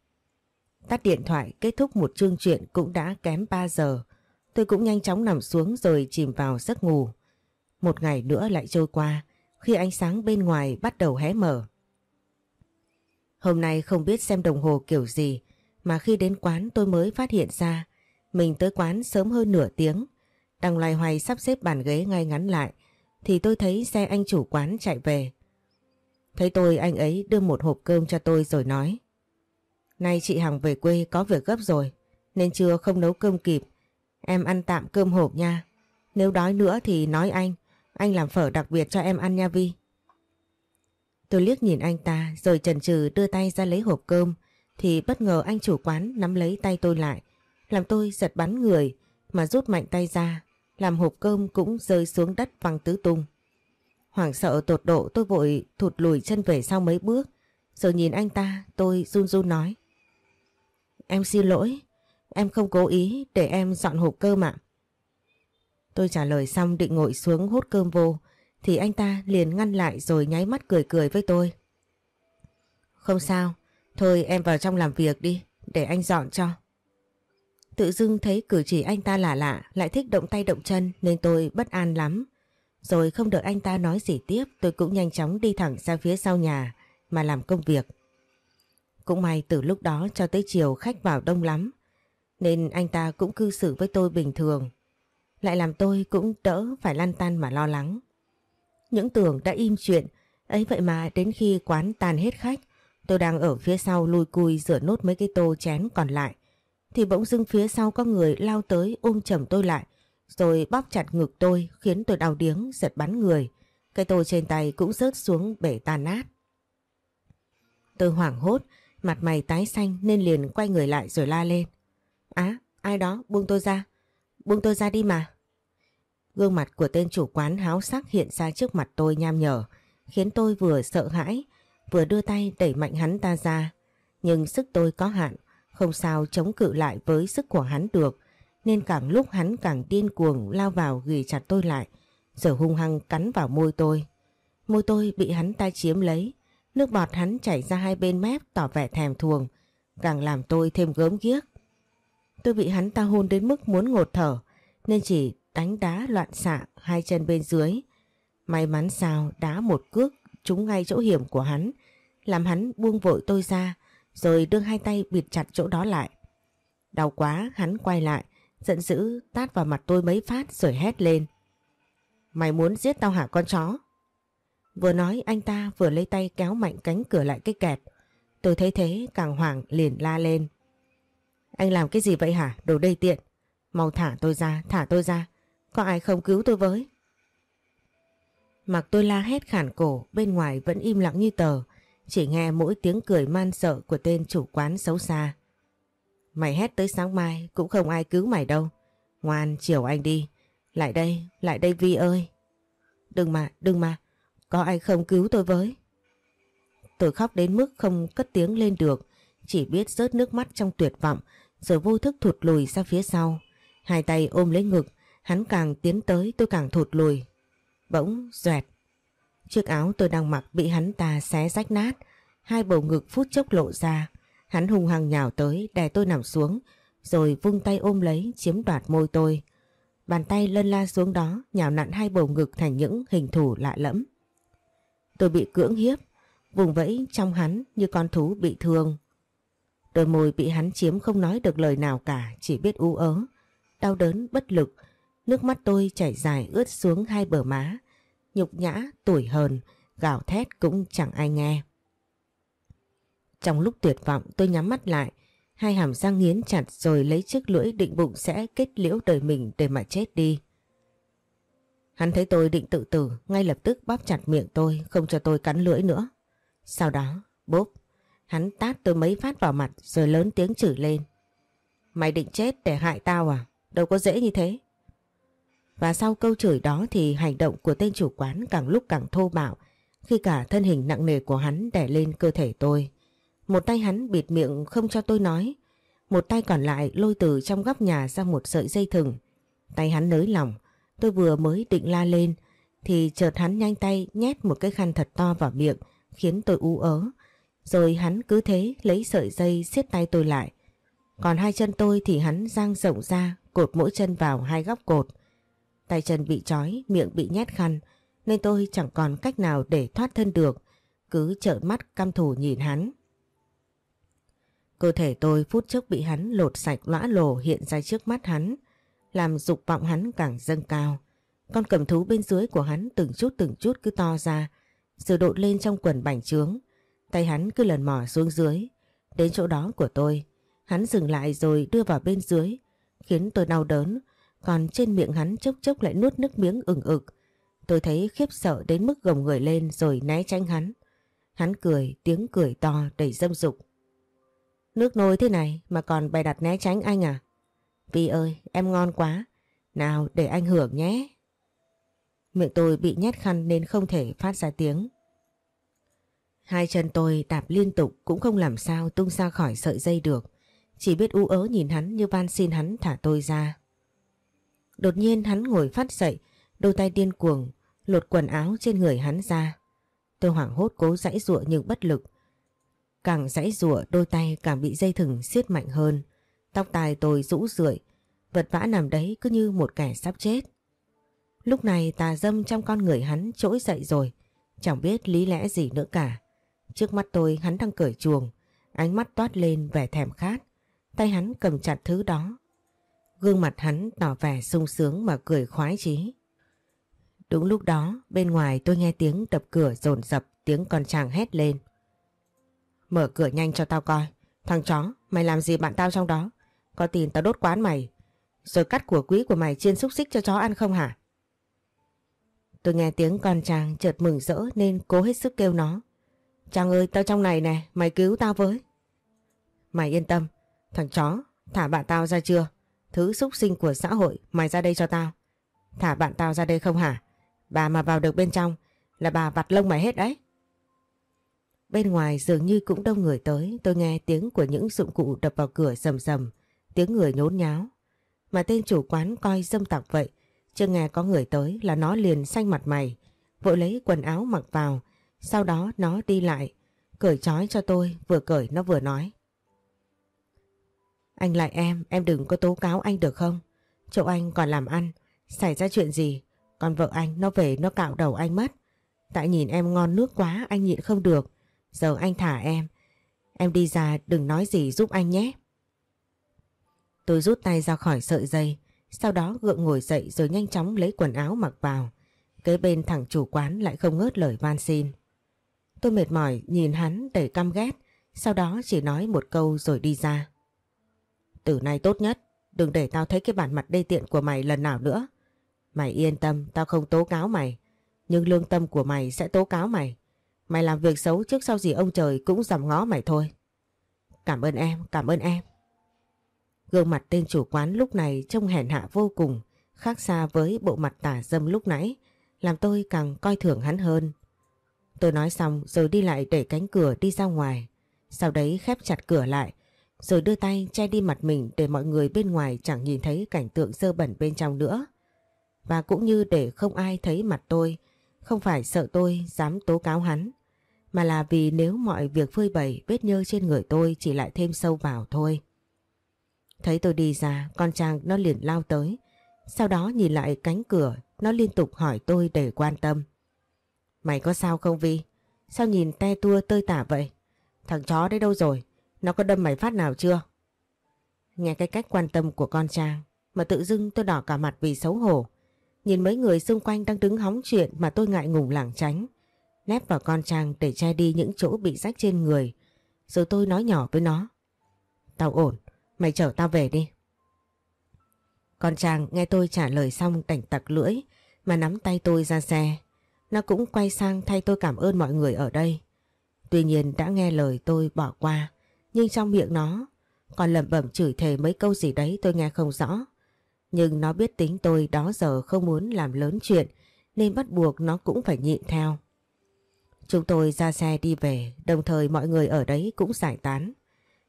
Tắt điện thoại kết thúc một chương chuyện cũng đã kém 3 giờ. Tôi cũng nhanh chóng nằm xuống rồi chìm vào giấc ngủ. Một ngày nữa lại trôi qua khi ánh sáng bên ngoài bắt đầu hé mở. Hôm nay không biết xem đồng hồ kiểu gì mà khi đến quán tôi mới phát hiện ra mình tới quán sớm hơn nửa tiếng. Đang loay hoay sắp xếp bàn ghế ngay ngắn lại thì tôi thấy xe anh chủ quán chạy về. Thấy tôi anh ấy đưa một hộp cơm cho tôi rồi nói Nay chị Hằng về quê có việc gấp rồi, nên chưa không nấu cơm kịp. Em ăn tạm cơm hộp nha. Nếu đói nữa thì nói anh, anh làm phở đặc biệt cho em ăn nha Vi. Tôi liếc nhìn anh ta rồi chần chừ đưa tay ra lấy hộp cơm thì bất ngờ anh chủ quán nắm lấy tay tôi lại làm tôi giật bắn người mà rút mạnh tay ra làm hộp cơm cũng rơi xuống đất văng tứ tung. Hoảng sợ tột độ tôi vội thụt lùi chân về sau mấy bước rồi nhìn anh ta tôi run run nói Em xin lỗi, em không cố ý để em dọn hộp cơm ạ. Tôi trả lời xong định ngồi xuống hút cơm vô thì anh ta liền ngăn lại rồi nháy mắt cười cười với tôi. Không sao, thôi em vào trong làm việc đi, để anh dọn cho. Tự dưng thấy cử chỉ anh ta lạ lạ, lại thích động tay động chân nên tôi bất an lắm. Rồi không đợi anh ta nói gì tiếp tôi cũng nhanh chóng đi thẳng ra phía sau nhà mà làm công việc. Cũng may từ lúc đó cho tới chiều khách vào đông lắm, nên anh ta cũng cư xử với tôi bình thường. Lại làm tôi cũng đỡ phải lăn tan mà lo lắng. Những tưởng đã im chuyện, ấy vậy mà đến khi quán tan hết khách, tôi đang ở phía sau lùi cùi rửa nốt mấy cái tô chén còn lại. Thì bỗng dưng phía sau có người lao tới ôm chầm tôi lại, rồi bóp chặt ngực tôi khiến tôi đau điếng giật bắn người. Cái tô trên tay cũng rớt xuống bể tan nát. Tôi hoảng hốt, Mặt mày tái xanh nên liền quay người lại rồi la lên. Á, ai đó, buông tôi ra. Buông tôi ra đi mà. Gương mặt của tên chủ quán háo sắc hiện ra trước mặt tôi nham nhở, khiến tôi vừa sợ hãi, vừa đưa tay đẩy mạnh hắn ta ra. Nhưng sức tôi có hạn, không sao chống cự lại với sức của hắn được, nên càng lúc hắn càng điên cuồng lao vào ghì chặt tôi lại, rồi hung hăng cắn vào môi tôi. Môi tôi bị hắn ta chiếm lấy, Nước bọt hắn chảy ra hai bên mép tỏ vẻ thèm thuồng, càng làm tôi thêm gớm ghiếc. Tôi bị hắn ta hôn đến mức muốn ngột thở, nên chỉ đánh đá loạn xạ hai chân bên dưới. May mắn sao đá một cước trúng ngay chỗ hiểm của hắn, làm hắn buông vội tôi ra rồi đưa hai tay bịt chặt chỗ đó lại. Đau quá hắn quay lại, giận dữ tát vào mặt tôi mấy phát rồi hét lên. Mày muốn giết tao hả con chó? Vừa nói anh ta vừa lấy tay kéo mạnh cánh cửa lại cái kẹt. Tôi thấy thế càng hoảng liền la lên. Anh làm cái gì vậy hả? Đồ đầy tiện. Mau thả tôi ra, thả tôi ra. Có ai không cứu tôi với? Mặc tôi la hét khản cổ, bên ngoài vẫn im lặng như tờ. Chỉ nghe mỗi tiếng cười man sợ của tên chủ quán xấu xa. Mày hét tới sáng mai cũng không ai cứu mày đâu. Ngoan chiều anh đi. Lại đây, lại đây Vi ơi. Đừng mà, đừng mà. Có ai không cứu tôi với? Tôi khóc đến mức không cất tiếng lên được. Chỉ biết rớt nước mắt trong tuyệt vọng rồi vô thức thụt lùi ra phía sau. Hai tay ôm lấy ngực, hắn càng tiến tới tôi càng thụt lùi. Bỗng xoẹt. Chiếc áo tôi đang mặc bị hắn ta xé rách nát, hai bầu ngực phút chốc lộ ra. Hắn hung hăng nhào tới đè tôi nằm xuống, rồi vung tay ôm lấy chiếm đoạt môi tôi. Bàn tay lân la xuống đó nhào nặn hai bầu ngực thành những hình thù lạ lẫm. Tôi bị cưỡng hiếp, vùng vẫy trong hắn như con thú bị thương. Đôi môi bị hắn chiếm không nói được lời nào cả, chỉ biết u ớ, đau đớn bất lực. Nước mắt tôi chảy dài ướt xuống hai bờ má, nhục nhã, tuổi hờn, gào thét cũng chẳng ai nghe. Trong lúc tuyệt vọng tôi nhắm mắt lại, hai hàm răng nghiến chặt rồi lấy chiếc lưỡi định bụng sẽ kết liễu đời mình để mà chết đi. Hắn thấy tôi định tự tử, ngay lập tức bóp chặt miệng tôi, không cho tôi cắn lưỡi nữa. Sau đó, bốp, hắn tát tôi mấy phát vào mặt rồi lớn tiếng chửi lên. Mày định chết để hại tao à? Đâu có dễ như thế. Và sau câu chửi đó thì hành động của tên chủ quán càng lúc càng thô bạo, khi cả thân hình nặng nề của hắn đè lên cơ thể tôi. Một tay hắn bịt miệng không cho tôi nói. Một tay còn lại lôi từ trong góc nhà ra một sợi dây thừng. Tay hắn nới lỏng. Tôi vừa mới định la lên, thì chợt hắn nhanh tay nhét một cái khăn thật to vào miệng, khiến tôi ú ớ. Rồi hắn cứ thế lấy sợi dây siết tay tôi lại. Còn hai chân tôi thì hắn giang rộng ra, cột mỗi chân vào hai góc cột. Tay chân bị trói, miệng bị nhét khăn nên tôi chẳng còn cách nào để thoát thân được. Cứ trợn mắt căm thù nhìn hắn. Cơ thể tôi phút trước bị hắn lột sạch lõa lồ hiện ra trước mắt hắn, làm dục vọng hắn càng dâng cao. Con cầm thú bên dưới của hắn từng chút từng chút cứ to ra, rồi đột lên trong quần bảnh trướng. Tay hắn cứ lần mò xuống dưới, đến chỗ đó của tôi. Hắn dừng lại rồi đưa vào bên dưới, khiến tôi đau đớn, còn trên miệng hắn chốc chốc lại nuốt nước miếng ừng ực. Tôi thấy khiếp sợ đến mức gồng người lên rồi né tránh hắn. Hắn cười, tiếng cười to đầy dâm dục. Nước nôi thế này mà còn bày đặt né tránh anh à? Vi ơi, em ngon quá. Nào để anh hưởng nhé. Miệng tôi bị nhét khăn nên không thể phát ra tiếng. Hai chân tôi đạp liên tục cũng không làm sao tung ra khỏi sợi dây được. Chỉ biết u ớ nhìn hắn như van xin hắn thả tôi ra. Đột nhiên hắn ngồi phát dậy, đôi tay điên cuồng, lột quần áo trên người hắn ra. Tôi hoảng hốt cố giãy giụa nhưng bất lực. Càng giãy giụa đôi tay càng bị dây thừng siết mạnh hơn. Tóc tai tôi rũ rượi, vật vã nằm đấy cứ như một kẻ sắp chết. Lúc này tà dâm trong con người hắn trỗi dậy rồi, chẳng biết lý lẽ gì nữa cả. Trước mắt tôi hắn đang cởi chuồng, ánh mắt toát lên vẻ thèm khát, tay hắn cầm chặt thứ đó. Gương mặt hắn tỏ vẻ sung sướng mà cười khoái chí. Đúng lúc đó, bên ngoài tôi nghe tiếng đập cửa rồn rập, tiếng con chàng hét lên. Mở cửa nhanh cho tao coi. Thằng chó, mày làm gì bạn tao trong đó? Có tin tao đốt quán mày. Rồi cắt của quý của mày chiên xúc xích cho chó ăn không hả? Tôi nghe tiếng con chàng chợt mừng rỡ nên cố hết sức kêu nó. Chàng ơi, tao trong này nè, mày cứu tao với. Mày yên tâm, thằng chó, thả bạn tao ra chưa? Thứ xúc sinh của xã hội, mày ra đây cho tao. Thả bạn tao ra đây không hả? Bà mà vào được bên trong là bà vặt lông mày hết đấy. Bên ngoài dường như cũng đông người tới, tôi nghe tiếng của những dụng cụ đập vào cửa rầm rầm, tiếng người nhốn nháo. Mà tên chủ quán coi dâm tặc vậy, chưa nghe có người tới là nó liền xanh mặt mày, vội lấy quần áo mặc vào, sau đó nó đi lại, cởi trói cho tôi, vừa cởi nó vừa nói. Anh lại em, em đừng có tố cáo anh được không? Chỗ anh còn làm ăn, xảy ra chuyện gì? Còn vợ anh nó về nó cạo đầu anh mất. Tại nhìn em ngon nước quá anh nhịn không được Giờ anh thả em. Em đi ra đừng nói gì giúp anh nhé. Tôi rút tay ra khỏi sợi dây, sau đó gượng ngồi dậy rồi nhanh chóng lấy quần áo mặc vào. Kế bên thằng chủ quán lại không ngớt lời van xin. Tôi mệt mỏi nhìn hắn đầy căm ghét, sau đó chỉ nói một câu rồi đi ra. Từ nay tốt nhất, đừng để tao thấy cái bản mặt đê tiện của mày lần nào nữa. Mày yên tâm, tao không tố cáo mày, nhưng lương tâm của mày sẽ tố cáo mày. Mày làm việc xấu trước sau gì ông trời cũng dằm ngó mày thôi. Cảm ơn em, cảm ơn em. Gương mặt tên chủ quán lúc này trông hèn hạ vô cùng, khác xa với bộ mặt tả dâm lúc nãy, làm tôi càng coi thường hắn hơn. Tôi nói xong rồi đi lại đẩy cánh cửa đi ra ngoài, sau đấy khép chặt cửa lại, rồi đưa tay che đi mặt mình để mọi người bên ngoài chẳng nhìn thấy cảnh tượng dơ bẩn bên trong nữa. Và cũng như để không ai thấy mặt tôi, không phải sợ tôi dám tố cáo hắn, mà là vì nếu mọi việc phơi bày vết nhơ trên người tôi chỉ lại thêm sâu vào thôi. Thấy tôi đi ra, con Trang nó liền lao tới. Sau đó nhìn lại cánh cửa, nó liên tục hỏi tôi để quan tâm. Mày có sao không Vi? Sao nhìn te tua tơi tả vậy? Thằng chó đấy đâu rồi? Nó có đâm mày phát nào chưa? Nghe cái cách quan tâm của con Trang mà tự dưng tôi đỏ cả mặt vì xấu hổ. Nhìn mấy người xung quanh đang đứng hóng chuyện mà tôi ngại ngùng lảng tránh. Nép vào con Trang để che đi những chỗ bị rách trên người. Rồi tôi nói nhỏ với nó. Tao ổn, mày chở tao về đi. Con Trang nghe tôi trả lời xong đành tặc lưỡi mà nắm tay tôi ra xe. Nó cũng quay sang thay tôi cảm ơn mọi người ở đây. Tuy nhiên đã nghe lời tôi bỏ qua, nhưng trong miệng nó còn lẩm bẩm chửi thề mấy câu gì đấy tôi nghe không rõ. Nhưng nó biết tính tôi đó giờ không muốn làm lớn chuyện nên bắt buộc nó cũng phải nhịn theo. Chúng tôi ra xe đi về, đồng thời mọi người ở đấy cũng giải tán.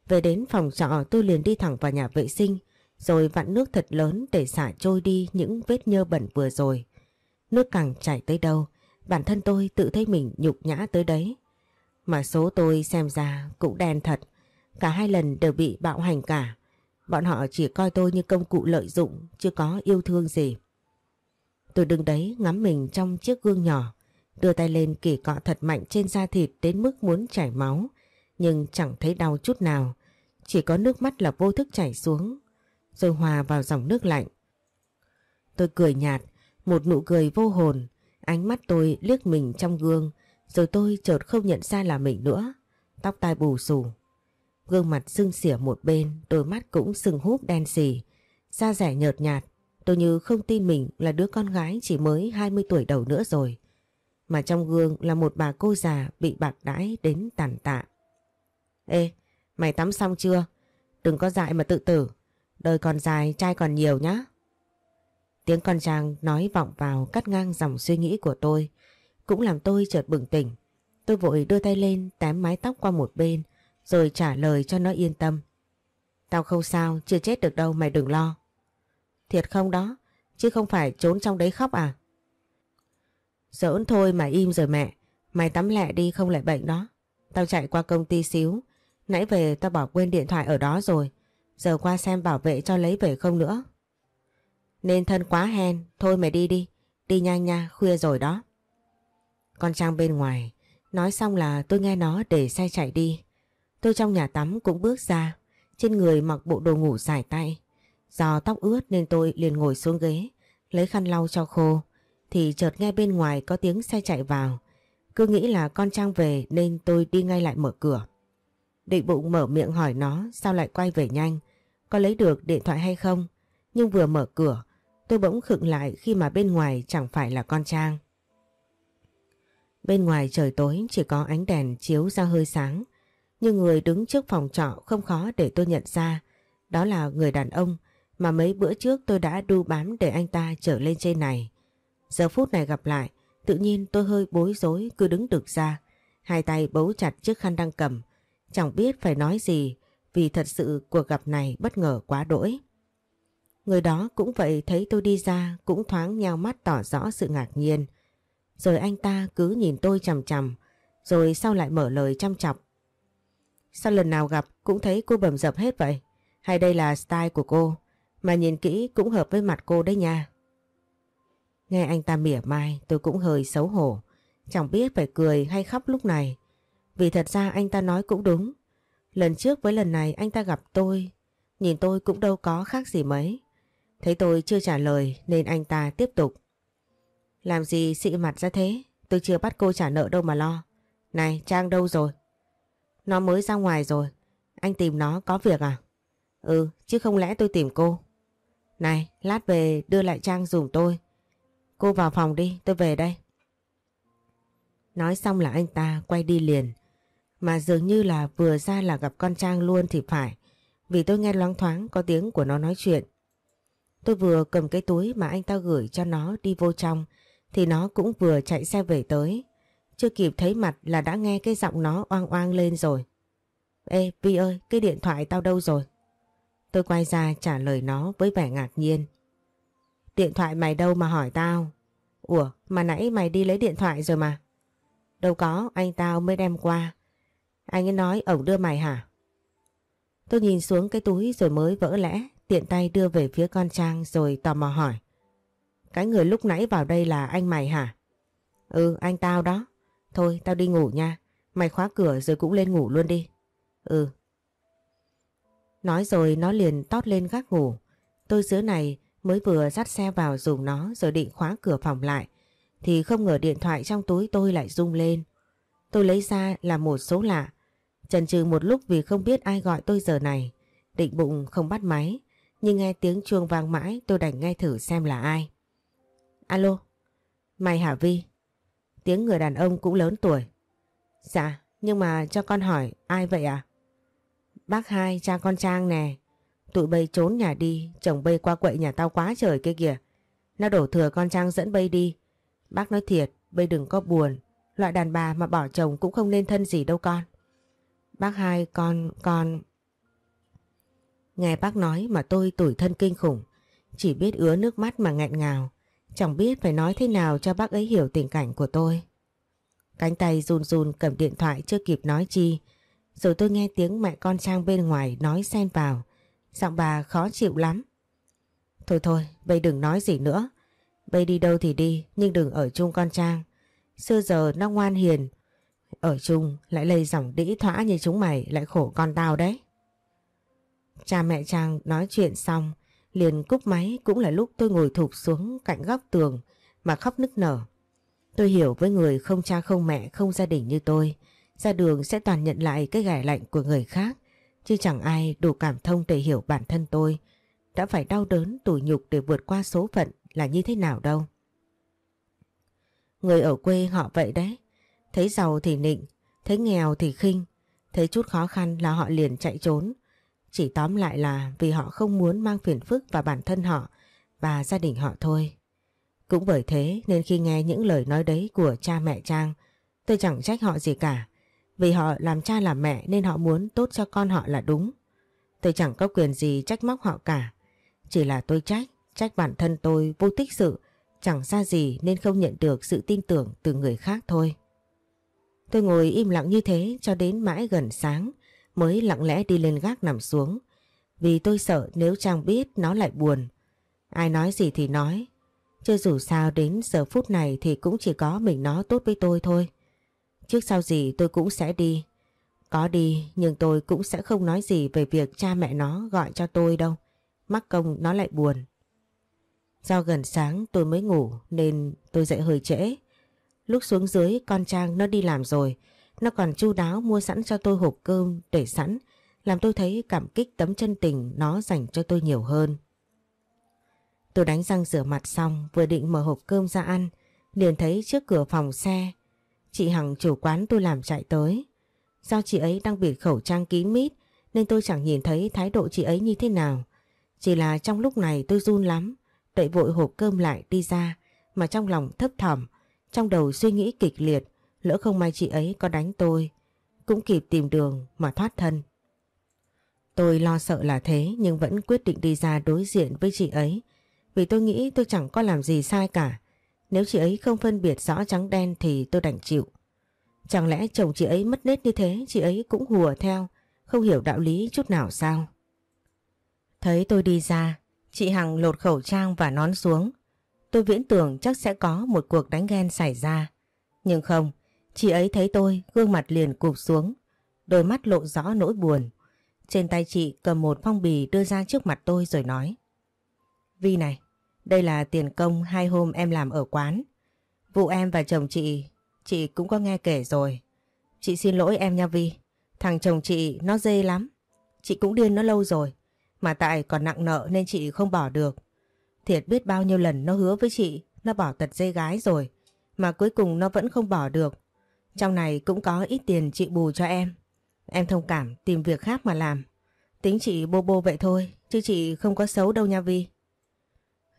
Về đến phòng trọ tôi liền đi thẳng vào nhà vệ sinh rồi vặn nước thật lớn để xả trôi đi những vết nhơ bẩn vừa rồi. Nước càng chảy tới đâu, bản thân tôi tự thấy mình nhục nhã tới đấy. Mà số tôi xem ra cũng đen thật, cả hai lần đều bị bạo hành cả. Bọn họ chỉ coi tôi như công cụ lợi dụng, chưa có yêu thương gì. Tôi đứng đấy ngắm mình trong chiếc gương nhỏ, đưa tay lên kỳ cọ thật mạnh trên da thịt đến mức muốn chảy máu, nhưng chẳng thấy đau chút nào. Chỉ có nước mắt là vô thức chảy xuống, rồi hòa vào dòng nước lạnh. Tôi cười nhạt, một nụ cười vô hồn, ánh mắt tôi liếc mình trong gương, rồi tôi chợt không nhận ra là mình nữa. Tóc tai bù xù, gương mặt sưng xỉa một bên, đôi mắt cũng sưng húp đen xì, da rẻ nhợt nhạt. Tôi như không tin mình là đứa con gái chỉ mới 20 tuổi đầu nữa rồi. Mà trong gương là một bà cô già bị bạc đãi đến tàn tạ. Ê, mày tắm xong chưa? Đừng có dại mà tự tử. Đời còn dài, trai còn nhiều nhá. Tiếng con Trang nói vọng vào cắt ngang dòng suy nghĩ của tôi. Cũng làm tôi chợt bừng tỉnh. Tôi vội đưa tay lên tém mái tóc qua một bên rồi trả lời cho nó yên tâm. Tao không sao, chưa chết được đâu mày đừng lo. Thiệt không đó, chứ không phải trốn trong đấy khóc à? Giỡn thôi mà im rồi mẹ, mày tắm lẹ đi không lại bệnh đó. Tao chạy qua công ty xíu, nãy về tao bỏ quên điện thoại ở đó rồi. Giờ qua xem bảo vệ cho lấy về không nữa. Nên thân quá hen, thôi mày đi đi, đi nhanh nha, khuya rồi đó. Con Trang bên ngoài, nói xong là tôi nghe nó để xe chạy đi. Tôi trong nhà tắm cũng bước ra, trên người mặc bộ đồ ngủ dài tay. Do tóc ướt nên tôi liền ngồi xuống ghế, lấy khăn lau cho khô. Thì chợt nghe bên ngoài có tiếng xe chạy vào. Cứ nghĩ là con Trang về nên tôi đi ngay lại mở cửa. Định bụng mở miệng hỏi nó sao lại quay về nhanh, có lấy được điện thoại hay không. Nhưng vừa mở cửa, tôi bỗng khựng lại khi mà bên ngoài chẳng phải là con Trang. Bên ngoài trời tối chỉ có ánh đèn chiếu ra hơi sáng. Nhưng người đứng trước phòng trọ không khó để tôi nhận ra. Đó là người đàn ông mà mấy bữa trước tôi đã đu bám để anh ta trở lên trên này. Giờ phút này gặp lại, tự nhiên tôi hơi bối rối cứ đứng được ra. Hai tay bấu chặt chiếc khăn đang cầm. Chẳng biết phải nói gì vì thật sự cuộc gặp này bất ngờ quá đỗi. Người đó cũng vậy thấy tôi đi ra cũng thoáng nheo mắt tỏ rõ sự ngạc nhiên. Rồi anh ta cứ nhìn tôi chằm chằm rồi sau lại mở lời chăm chọc. Sao lần nào gặp cũng thấy cô bầm dập hết vậy? Hay đây là style của cô? Mà nhìn kỹ cũng hợp với mặt cô đấy nha. Nghe anh ta mỉa mai tôi cũng hơi xấu hổ. Chẳng biết phải cười hay khóc lúc này. Vì thật ra anh ta nói cũng đúng. Lần trước với lần này anh ta gặp tôi, nhìn tôi cũng đâu có khác gì mấy. Thấy tôi chưa trả lời nên anh ta tiếp tục. Làm gì xị mặt ra thế? Tôi chưa bắt cô trả nợ đâu mà lo. Này, Trang đâu rồi? Nó mới ra ngoài rồi. Anh tìm nó có việc à? Ừ, chứ không lẽ tôi tìm cô. Này, lát về đưa lại Trang dùng tôi. Cô vào phòng đi, tôi về đây. Nói xong là anh ta quay đi liền. Mà dường như là vừa ra là gặp con Trang luôn thì phải. Vì tôi nghe loáng thoáng có tiếng của nó nói chuyện. Tôi vừa cầm cái túi mà anh ta gửi cho nó đi vô trong thì nó cũng vừa chạy xe về tới. Chưa kịp thấy mặt là đã nghe cái giọng nó oang oang lên rồi. Ê Vi ơi, cái điện thoại tao đâu rồi? Tôi quay ra trả lời nó với vẻ ngạc nhiên. Điện thoại mày đâu mà hỏi tao? Ủa, mà nãy mày đi lấy điện thoại rồi mà. Đâu có, anh tao mới đem qua. Anh ấy nói ổng đưa mày hả? Tôi nhìn xuống cái túi rồi mới vỡ lẽ, tiện tay đưa về phía con Trang rồi tò mò hỏi. Cái người lúc nãy vào đây là anh mày hả? Ừ, anh tao đó. Thôi, tao đi ngủ nha. Mày khóa cửa rồi cũng lên ngủ luôn đi. Ừ. Nói rồi nó liền tót lên gác ngủ. Tôi dưới này mới vừa dắt xe vào dùng nó rồi định khóa cửa phòng lại. Thì không ngờ điện thoại trong túi tôi lại rung lên. Tôi lấy ra là một số lạ. Chần chừ một lúc vì không biết ai gọi tôi giờ này. Định bụng không bắt máy. Nhưng nghe tiếng chuông vang mãi tôi đành nghe thử xem là ai. Alo, mày hả Vi? Tiếng người đàn ông cũng lớn tuổi. Dạ, nhưng mà cho con hỏi ai vậy à? Bác hai, cha con Trang nè. Tụi bây trốn nhà đi, chồng bây qua quậy nhà tao quá trời kia kìa. Nó đổ thừa con Trang dẫn bây đi. Bác nói thiệt, bây đừng có buồn. Loại đàn bà mà bỏ chồng cũng không nên thân gì đâu con. Bác hai, con, con... Nghe bác nói mà tôi tủi thân kinh khủng. Chỉ biết ứa nước mắt mà nghẹn ngào. Chẳng biết phải nói thế nào cho bác ấy hiểu tình cảnh của tôi. Cánh tay run run cầm điện thoại chưa kịp nói chi. Rồi tôi nghe tiếng mẹ con Trang bên ngoài nói xen vào. Giọng bà khó chịu lắm. Thôi thôi, bây đừng nói gì nữa. Bây đi đâu thì đi, nhưng đừng ở chung con Trang. Xưa giờ nó ngoan hiền. Ở chung lại lây dòng đĩ thỏa như chúng mày lại khổ con tao đấy. Cha mẹ Trang nói chuyện xong Liền cúp máy cũng là lúc tôi ngồi thụp xuống cạnh góc tường mà khóc nức nở. Tôi hiểu với người không cha không mẹ không gia đình như tôi, ra đường sẽ toàn nhận lại cái gẻ lạnh của người khác, chứ chẳng ai đủ cảm thông để hiểu bản thân tôi đã phải đau đớn tủi nhục để vượt qua số phận là như thế nào đâu. Người ở quê họ vậy đấy, thấy giàu thì nịnh, thấy nghèo thì khinh, thấy chút khó khăn là họ liền chạy trốn, chỉ tóm lại là vì họ không muốn mang phiền phức vào bản thân họ và gia đình họ thôi. Cũng bởi thế nên khi nghe những lời nói đấy của cha mẹ Trang, tôi chẳng trách họ gì cả. Vì họ làm cha làm mẹ nên họ muốn tốt cho con họ là đúng. Tôi chẳng có quyền gì trách móc họ cả. Chỉ là tôi trách, trách bản thân tôi vô tích sự, chẳng ra gì nên không nhận được sự tin tưởng từ người khác thôi. Tôi ngồi im lặng như thế cho đến mãi gần sáng mới lặng lẽ đi lên gác nằm xuống. Vì tôi sợ nếu Trang biết nó lại buồn. Ai nói gì thì nói. Chứ dù sao đến giờ phút này thì cũng chỉ có mình nó tốt với tôi thôi. Trước sau gì tôi cũng sẽ đi. Có đi, nhưng tôi cũng sẽ không nói gì về việc cha mẹ nó gọi cho tôi đâu. Mắc công nó lại buồn. Do gần sáng tôi mới ngủ nên tôi dậy hơi trễ. Lúc xuống dưới con Trang nó đi làm rồi. Nó còn chu đáo mua sẵn cho tôi hộp cơm để sẵn, làm tôi thấy cảm kích tấm chân tình nó dành cho tôi nhiều hơn. Tôi đánh răng rửa mặt xong vừa định mở hộp cơm ra ăn, liền thấy trước cửa phòng xe. Chị Hằng chủ quán tôi làm chạy tới. Do chị ấy đang bịt khẩu trang kín mít nên tôi chẳng nhìn thấy thái độ chị ấy như thế nào. Chỉ là trong lúc này tôi run lắm, đậy vội hộp cơm lại đi ra mà trong lòng thấp thỏm, trong đầu suy nghĩ kịch liệt Lỡ không may chị ấy có đánh tôi, Cũng kịp tìm đường mà thoát thân. Tôi lo sợ là thế, Nhưng vẫn quyết định đi ra đối diện với chị ấy. Vì tôi nghĩ tôi chẳng có làm gì sai cả. Nếu chị ấy không phân biệt rõ trắng đen Thì tôi đành chịu. Chẳng lẽ chồng chị ấy mất nết như thế, Chị ấy cũng hùa theo, Không hiểu đạo lý chút nào sao? Thấy tôi đi ra, Chị Hằng lột khẩu trang và nón xuống. Tôi viễn tưởng chắc sẽ có một cuộc đánh ghen xảy ra. Nhưng không Chị ấy thấy tôi, gương mặt liền cụp xuống, đôi mắt lộ rõ nỗi buồn. Trên tay chị cầm một phong bì đưa ra trước mặt tôi rồi nói. Vi này, đây là tiền công hai hôm em làm ở quán. Vụ em và chồng chị, chị cũng có nghe kể rồi. Chị xin lỗi em nha Vi, thằng chồng chị nó dê lắm. Chị cũng điên nó lâu rồi, mà tại còn nặng nợ nên chị không bỏ được. Thiệt biết bao nhiêu lần nó hứa với chị, nó bỏ tật dây gái rồi, mà cuối cùng nó vẫn không bỏ được. Trong này cũng có ít tiền chị bù cho em. Em thông cảm tìm việc khác mà làm. Tính chị bô bô vậy thôi, chứ chị không có xấu đâu nha Vi.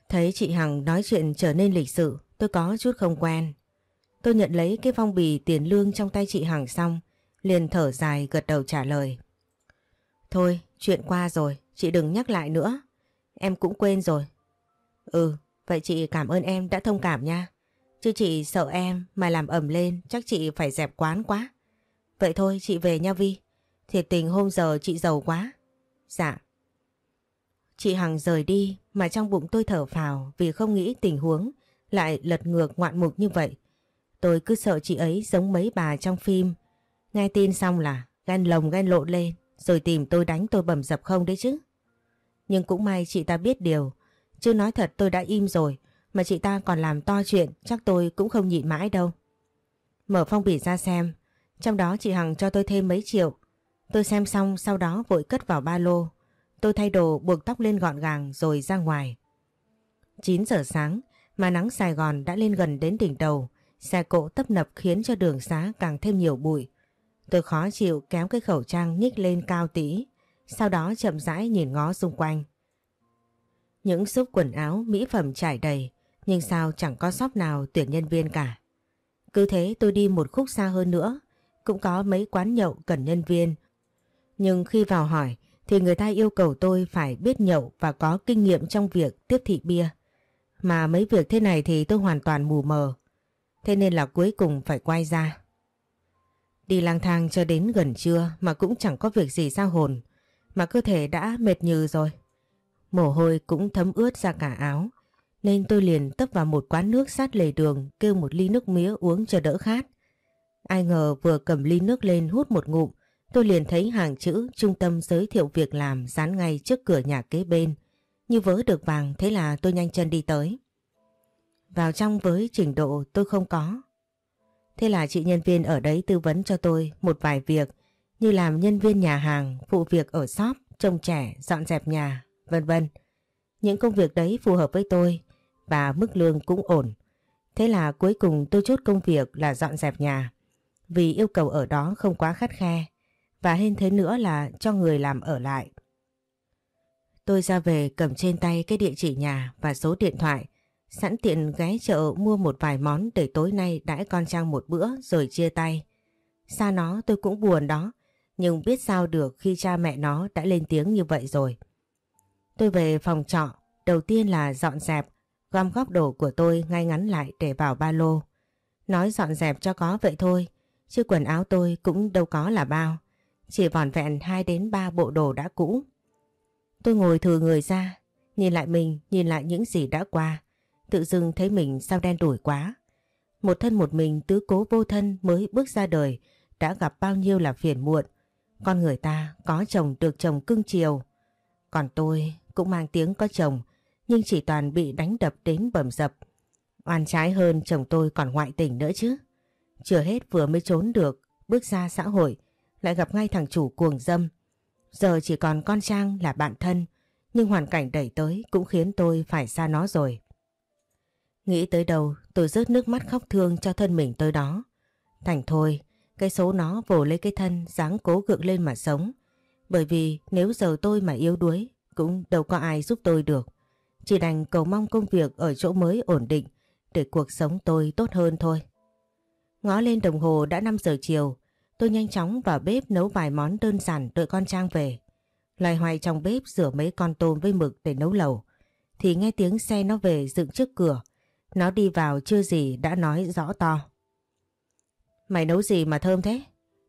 Thấy chị Hằng nói chuyện trở nên lịch sự, tôi có chút không quen. Tôi nhận lấy cái phong bì tiền lương trong tay chị Hằng xong, liền thở dài gật đầu trả lời. Thôi, chuyện qua rồi, chị đừng nhắc lại nữa. Em cũng quên rồi. Ừ, vậy chị cảm ơn em đã thông cảm nha. Chứ chị sợ em mà làm ẩm lên, chắc chị phải dẹp quán quá. Vậy thôi, chị về nha Vi. Thiệt tình hôm giờ chị giàu quá. Dạ. Chị Hằng rời đi, mà trong bụng tôi thở phào vì không nghĩ tình huống lại lật ngược ngoạn mục như vậy. Tôi cứ sợ chị ấy giống mấy bà trong phim. Nghe tin xong là gan lồng gan lộn lên, rồi tìm tôi đánh tôi bầm dập không đấy chứ. Nhưng cũng may chị ta biết điều. Chứ nói thật tôi đã im rồi mà chị ta còn làm to chuyện chắc tôi cũng không nhịn mãi đâu. Mở phong bì ra xem. Trong đó chị Hằng cho tôi thêm mấy triệu. Tôi xem xong sau đó vội cất vào ba lô. Tôi thay đồ buộc tóc lên gọn gàng rồi ra ngoài. 9 giờ sáng mà nắng Sài Gòn đã lên gần đến đỉnh đầu. Xe cộ tấp nập khiến cho đường xá càng thêm nhiều bụi. Tôi khó chịu kéo cái khẩu trang nhích lên cao tí. Sau đó chậm rãi nhìn ngó xung quanh. Những xúc quần áo, mỹ phẩm trải đầy. Nhưng sao chẳng có shop nào tuyển nhân viên cả. Cứ thế tôi đi một khúc xa hơn nữa. Cũng có mấy quán nhậu cần nhân viên. Nhưng khi vào hỏi, thì người ta yêu cầu tôi phải biết nhậu và có kinh nghiệm trong việc tiếp thị bia. Mà mấy việc thế này thì tôi hoàn toàn mù mờ. Thế nên là cuối cùng phải quay ra. Đi lang thang cho đến gần trưa mà cũng chẳng có việc gì ra hồn. Mà cơ thể đã mệt nhừ rồi. Mồ hôi cũng thấm ướt ra cả áo. Nên tôi liền tấp vào một quán nước sát lề đường kêu một ly nước mía uống cho đỡ khát. Ai ngờ vừa cầm ly nước lên hút một ngụm tôi liền thấy hàng chữ trung tâm giới thiệu việc làm dán ngay trước cửa nhà kế bên. Như vớ được vàng thế là tôi nhanh chân đi tới. Vào trong với trình độ tôi không có. Thế là chị nhân viên ở đấy tư vấn cho tôi một vài việc như làm nhân viên nhà hàng, phụ việc ở shop, trông trẻ, dọn dẹp nhà, vân vân. Những công việc đấy phù hợp với tôi và mức lương cũng ổn. Thế là cuối cùng tôi chốt công việc là dọn dẹp nhà vì yêu cầu ở đó không quá khắt khe và hơn thế nữa là cho người làm ở lại. Tôi ra về cầm trên tay cái địa chỉ nhà và số điện thoại, sẵn tiện ghé chợ mua một vài món để tối nay đãi con Trang một bữa rồi chia tay. Xa nó tôi cũng buồn đó, nhưng biết sao được khi cha mẹ nó đã lên tiếng như vậy rồi. Tôi về phòng trọ, đầu tiên là dọn dẹp, gom góp đồ của tôi ngay ngắn lại để vào ba lô. Nói dọn dẹp cho có vậy thôi, chứ quần áo tôi cũng đâu có là bao. Chỉ vòn vẹn 2 đến 3 bộ đồ đã cũ. Tôi ngồi thừa người ra, nhìn lại mình, nhìn lại những gì đã qua. Tự dưng thấy mình sao đen đủi quá. Một thân một mình tứ cố vô thân mới bước ra đời, đã gặp bao nhiêu là phiền muộn. Con người ta có chồng được chồng cưng chiều. Còn tôi cũng mang tiếng có chồng, nhưng chỉ toàn bị đánh đập đến bầm dập. Oan trái hơn chồng tôi còn ngoại tình nữa chứ. Chưa hết vừa mới trốn được, bước ra xã hội, lại gặp ngay thằng chủ cuồng dâm. Giờ chỉ còn con Trang là bạn thân, nhưng hoàn cảnh đẩy tới cũng khiến tôi phải xa nó rồi. Nghĩ tới đâu tôi rớt nước mắt khóc thương cho thân mình tới đó. Thành thôi, cái số nó vồ lấy cái thân dáng cố gượng lên mà sống. Bởi vì nếu giờ tôi mà yếu đuối cũng đâu có ai giúp tôi được. Chỉ đành cầu mong công việc ở chỗ mới ổn định để cuộc sống tôi tốt hơn thôi. Ngó lên đồng hồ đã 5 giờ chiều, Tôi nhanh chóng vào bếp nấu vài món đơn giản đợi con Trang về. Loài hoài trong bếp rửa mấy con tôm với mực để nấu lẩu. Thì nghe tiếng xe nó về dựng trước cửa. Nó đi vào chưa gì đã nói rõ to. Mày nấu gì mà thơm thế?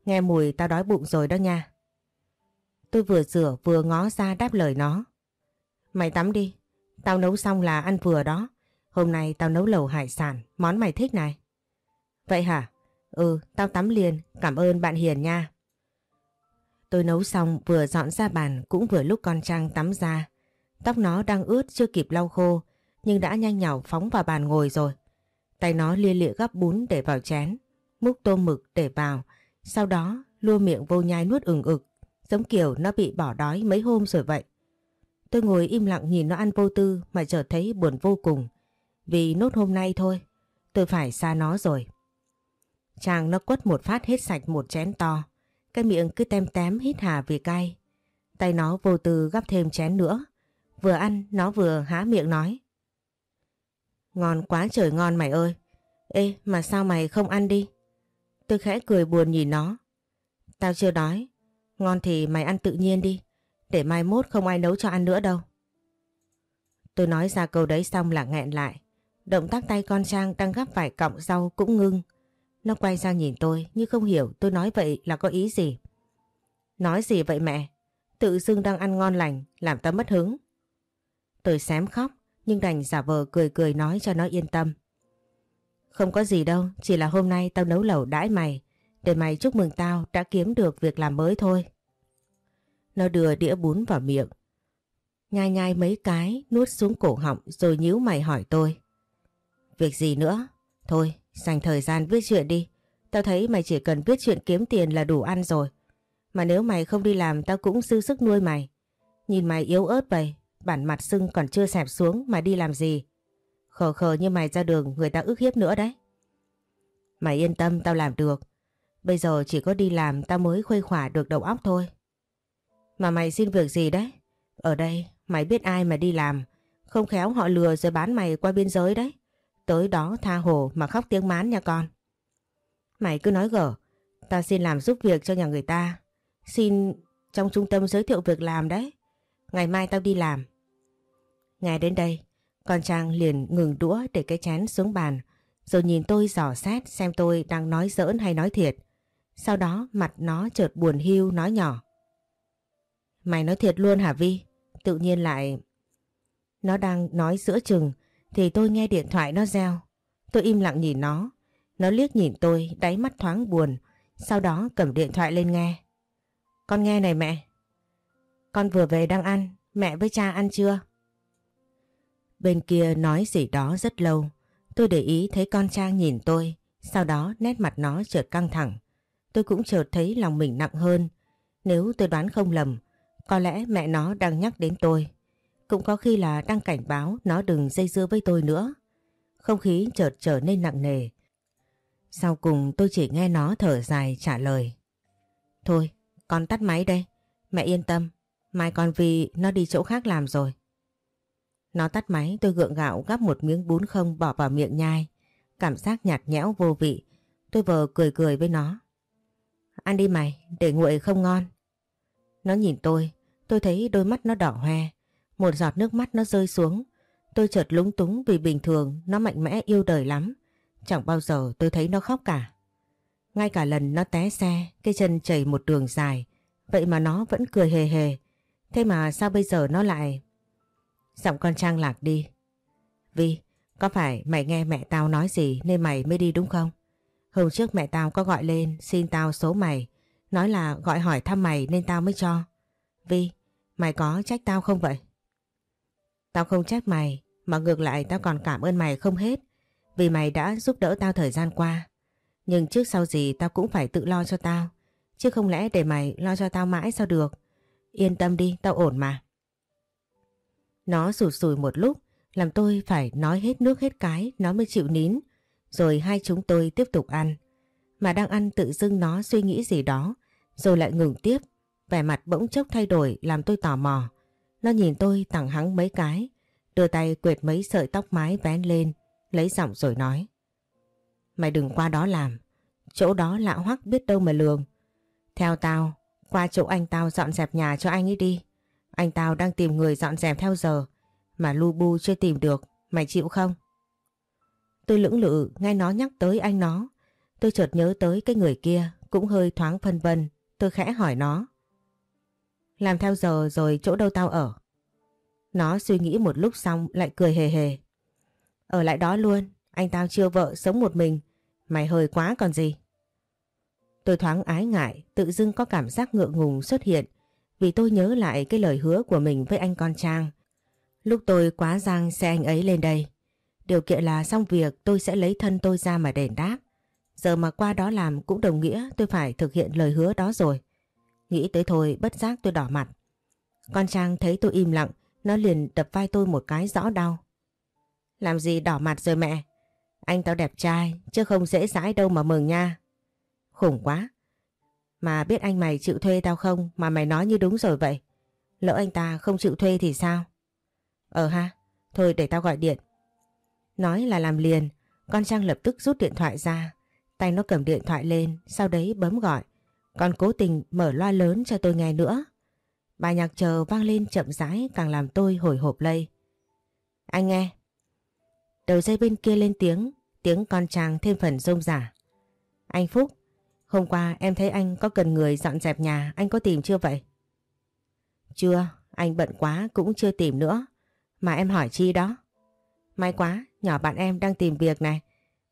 Nghe mùi tao đói bụng rồi đó nha. Tôi vừa rửa vừa ngó ra đáp lời nó. Mày tắm đi. Tao nấu xong là ăn vừa đó. Hôm nay tao nấu lẩu hải sản, món mày thích này. Vậy hả? Ừ, tao tắm liền, cảm ơn bạn Hiền nha. Tôi nấu xong vừa dọn ra bàn cũng vừa lúc con Trang tắm ra. Tóc nó đang ướt chưa kịp lau khô nhưng đã nhanh nhảu phóng vào bàn ngồi rồi. Tay nó lia lịa gắp bún để vào chén, múc tôm mực để vào, sau đó lua miệng vô nhai nuốt ừng ực, giống kiểu nó bị bỏ đói mấy hôm rồi vậy. Tôi ngồi im lặng nhìn nó ăn vô tư mà chợt thấy buồn vô cùng. Vì nốt hôm nay thôi, tôi phải xa nó rồi. Chàng nó quất một phát hết sạch một chén to. Cái miệng cứ tem tém hít hà vì cay. Tay nó vô tư gắp thêm chén nữa. Vừa ăn nó vừa há miệng nói. Ngon quá trời ngon mày ơi. Ê mà sao mày không ăn đi? Tôi khẽ cười buồn nhìn nó. Tao chưa đói. Ngon thì mày ăn tự nhiên đi. Để mai mốt không ai nấu cho ăn nữa đâu. Tôi nói ra câu đấy xong là nghẹn lại. Động tác tay con Trang đang gắp vài cọng rau cũng ngưng. Nó quay sang nhìn tôi như không hiểu tôi nói vậy là có ý gì. Nói gì vậy mẹ? Tự dưng đang ăn ngon lành làm tao mất hứng. Tôi xém khóc nhưng đành giả vờ cười cười nói cho nó yên tâm. Không có gì đâu, chỉ là hôm nay tao nấu lẩu đãi mày để mày chúc mừng tao đã kiếm được việc làm mới thôi. Nó đưa đĩa bún vào miệng. Nhai nhai mấy cái, nuốt xuống cổ họng rồi nhíu mày hỏi tôi. Việc gì nữa? Thôi, dành thời gian viết chuyện đi. Tao thấy mày chỉ cần viết chuyện kiếm tiền là đủ ăn rồi. Mà nếu mày không đi làm tao cũng dư sức nuôi mày. Nhìn mày yếu ớt vậy, bản mặt sưng còn chưa xẹp xuống mà đi làm gì. Khờ khờ như mày ra đường người ta ức hiếp nữa đấy. Mày yên tâm tao làm được. Bây giờ chỉ có đi làm tao mới khuây khỏa được đầu óc thôi. Mà mày xin việc gì đấy? Ở đây mày biết ai mà đi làm. Không khéo họ lừa rồi bán mày qua biên giới đấy. Tới đó tha hồ mà khóc tiếng mán nha con. Mày cứ nói gở. Tao xin làm giúp việc cho nhà người ta. Xin trong trung tâm giới thiệu việc làm đấy. Ngày mai tao đi làm. Nghe đến đây, con Trang liền ngừng đũa để cái chén xuống bàn, rồi nhìn tôi dò xét xem tôi đang nói giỡn hay nói thiệt. Sau đó mặt nó chợt buồn hiu nói nhỏ. Mày nói thiệt luôn hả Vi? Tự nhiên lại... Nó đang nói giữa chừng thì tôi nghe điện thoại nó reo. Tôi im lặng nhìn nó. Nó liếc nhìn tôi đáy mắt thoáng buồn. Sau đó cầm điện thoại lên nghe. Con nghe này mẹ. Con vừa về đang ăn. Mẹ với cha ăn chưa? Bên kia nói gì đó rất lâu. Tôi để ý thấy con Trang nhìn tôi. Sau đó nét mặt nó chợt căng thẳng. Tôi cũng chợt thấy lòng mình nặng hơn. Nếu tôi đoán không lầm, có lẽ mẹ nó đang nhắc đến tôi. Cũng có khi là đang cảnh báo nó đừng dây dưa với tôi nữa. Không khí chợt trở nên nặng nề. Sau cùng tôi chỉ nghe nó thở dài trả lời. Thôi, con tắt máy đây. Mẹ yên tâm, mai con vì nó đi chỗ khác làm rồi. Nó tắt máy tôi gượng gạo gắp một miếng bún không bỏ vào miệng nhai. Cảm giác nhạt nhẽo vô vị. Tôi vờ cười cười với nó. Ăn đi mày, để nguội không ngon. Nó nhìn tôi, tôi thấy đôi mắt nó đỏ hoe. Một giọt nước mắt nó rơi xuống. Tôi chợt lúng túng vì bình thường nó mạnh mẽ yêu đời lắm. Chẳng bao giờ tôi thấy nó khóc cả. Ngay cả lần nó té xe, cái chân chảy một đường dài. Vậy mà nó vẫn cười hề hề. Thế mà sao bây giờ nó lại... Giọng con Trang lạc đi. Vi, có phải mày nghe mẹ tao nói gì nên mày mới đi đúng không? Hôm trước mẹ tao có gọi lên xin tao số mày. Nói là gọi hỏi thăm mày nên tao mới cho. Vi, mày có trách tao không vậy? Tao không trách mày, mà ngược lại tao còn cảm ơn mày không hết. Vì mày đã giúp đỡ tao thời gian qua. Nhưng trước sau gì tao cũng phải tự lo cho tao. Chứ không lẽ để mày lo cho tao mãi sao được. Yên tâm đi, tao ổn mà. Nó sụt sùi một lúc, làm tôi phải nói hết nước hết cái, nó mới chịu nín. Rồi hai chúng tôi tiếp tục ăn. Mà đang ăn tự dưng nó suy nghĩ gì đó, rồi lại ngừng tiếp. Vẻ mặt bỗng chốc thay đổi làm tôi tò mò. Nó nhìn tôi thẳng hắng mấy cái, đưa tay quệt mấy sợi tóc mái vén lên, lấy giọng rồi nói. Mày đừng qua đó làm, chỗ đó lạ hoắc biết đâu mà lường. Theo tao, qua chỗ anh tao dọn dẹp nhà cho anh ấy đi. Anh tao đang tìm người dọn dẹp theo giờ, mà Lu Bu chưa tìm được, mày chịu không? Tôi lưỡng lự nghe nó nhắc tới anh nó. Tôi chợt nhớ tới cái người kia, cũng hơi thoáng phân vân. Tôi khẽ hỏi nó. Làm theo giờ rồi chỗ đâu tao ở? Nó suy nghĩ một lúc xong lại cười hề hề. Ở lại đó luôn, anh tao chưa vợ sống một mình. Mày hơi quá còn gì. Tôi thoáng ái ngại, tự dưng có cảm giác ngượng ngùng xuất hiện vì tôi nhớ lại cái lời hứa của mình với anh con Trang. Lúc tôi quá giang xe anh ấy lên đây, điều kiện là xong việc tôi sẽ lấy thân tôi ra mà đền đáp. Giờ mà qua đó làm cũng đồng nghĩa tôi phải thực hiện lời hứa đó rồi. Nghĩ tới thôi bất giác tôi đỏ mặt. Con Trang thấy tôi im lặng, nó liền đập vai tôi một cái rõ đau. Làm gì đỏ mặt rồi mẹ? Anh tao đẹp trai, chứ không dễ dãi đâu mà mừng nha. Khủng quá. Mà biết anh mày chịu thuê tao không mà mày nói như đúng rồi vậy. Lỡ anh ta không chịu thuê thì sao? Ờ ha, thôi để tao gọi điện. Nói là làm liền, con Trang lập tức rút điện thoại ra. Tay nó cầm điện thoại lên, sau đấy bấm gọi. Còn cố tình mở loa lớn cho tôi nghe nữa. Bài nhạc chờ vang lên chậm rãi càng làm tôi hồi hộp lây. Anh nghe. Đầu dây bên kia lên tiếng, tiếng con Trang thêm phần rông giả. Anh Phúc, hôm qua em thấy anh có cần người dọn dẹp nhà, anh có tìm chưa vậy? Chưa, anh bận quá cũng chưa tìm nữa. Mà em hỏi chi đó? May quá, nhỏ bạn em đang tìm việc này.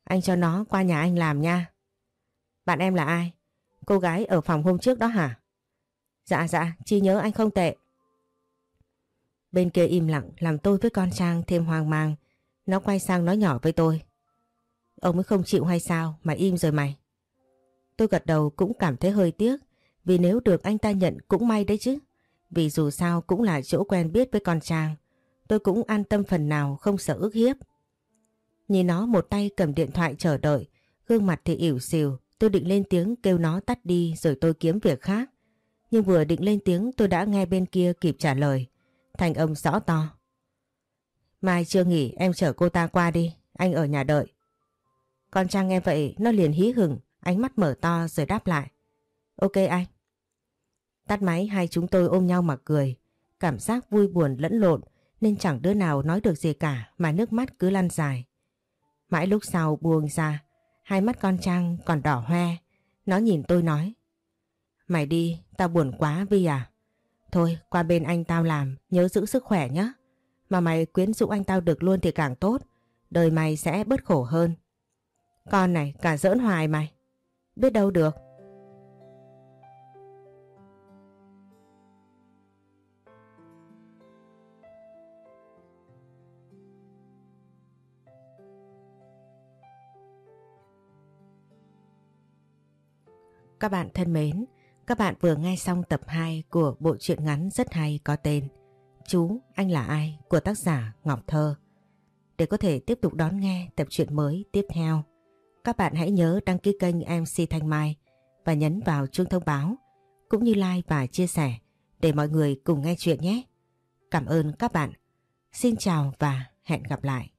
Anh cho nó qua nhà anh làm nha. Bạn em là ai? Cô gái ở phòng hôm trước đó hả? Dạ dạ, chi nhớ anh không tệ. Bên kia im lặng làm tôi với con Trang thêm hoang mang. Nó quay sang nói nhỏ với tôi. Ông ấy không chịu hay sao mà im rồi mày. Tôi gật đầu cũng cảm thấy hơi tiếc vì nếu được anh ta nhận cũng may đấy chứ. Vì dù sao cũng là chỗ quen biết với con Trang. Tôi cũng an tâm phần nào không sợ ức hiếp. Nhìn nó một tay cầm điện thoại chờ đợi, gương mặt thì ỉu xìu, tôi định lên tiếng kêu nó tắt đi rồi tôi kiếm việc khác. Nhưng vừa định lên tiếng tôi đã nghe bên kia kịp trả lời. Thành âm rõ to. Mai chưa nghỉ em chở cô ta qua đi, anh ở nhà đợi. Con Trang nghe vậy nó liền hí hửng, ánh mắt mở to rồi đáp lại. Ok anh. Tắt máy hai chúng tôi ôm nhau mà cười. Cảm giác vui buồn lẫn lộn nên chẳng đứa nào nói được gì cả mà nước mắt cứ lăn dài. Mãi lúc sau buông ra, hai mắt con Trang còn đỏ hoe. Nó nhìn tôi nói. Mày đi, tao buồn quá Vi à. Thôi, qua bên anh tao làm, nhớ giữ sức khỏe nhé. Mà mày quyến rũ anh tao được luôn thì càng tốt. Đời mày sẽ bớt khổ hơn. Con này, cả giỡn hoài mày. Biết đâu được. Các bạn thân mến, các bạn vừa nghe xong tập 2 của bộ truyện ngắn rất hay có tên Chú, anh là ai? của tác giả Ngọc Thơ. Để có thể tiếp tục đón nghe tập truyện mới tiếp theo, các bạn hãy nhớ đăng ký kênh MC Thanh Mai và nhấn vào chuông thông báo, cũng như like và chia sẻ để mọi người cùng nghe chuyện nhé. Cảm ơn các bạn. Xin chào và hẹn gặp lại.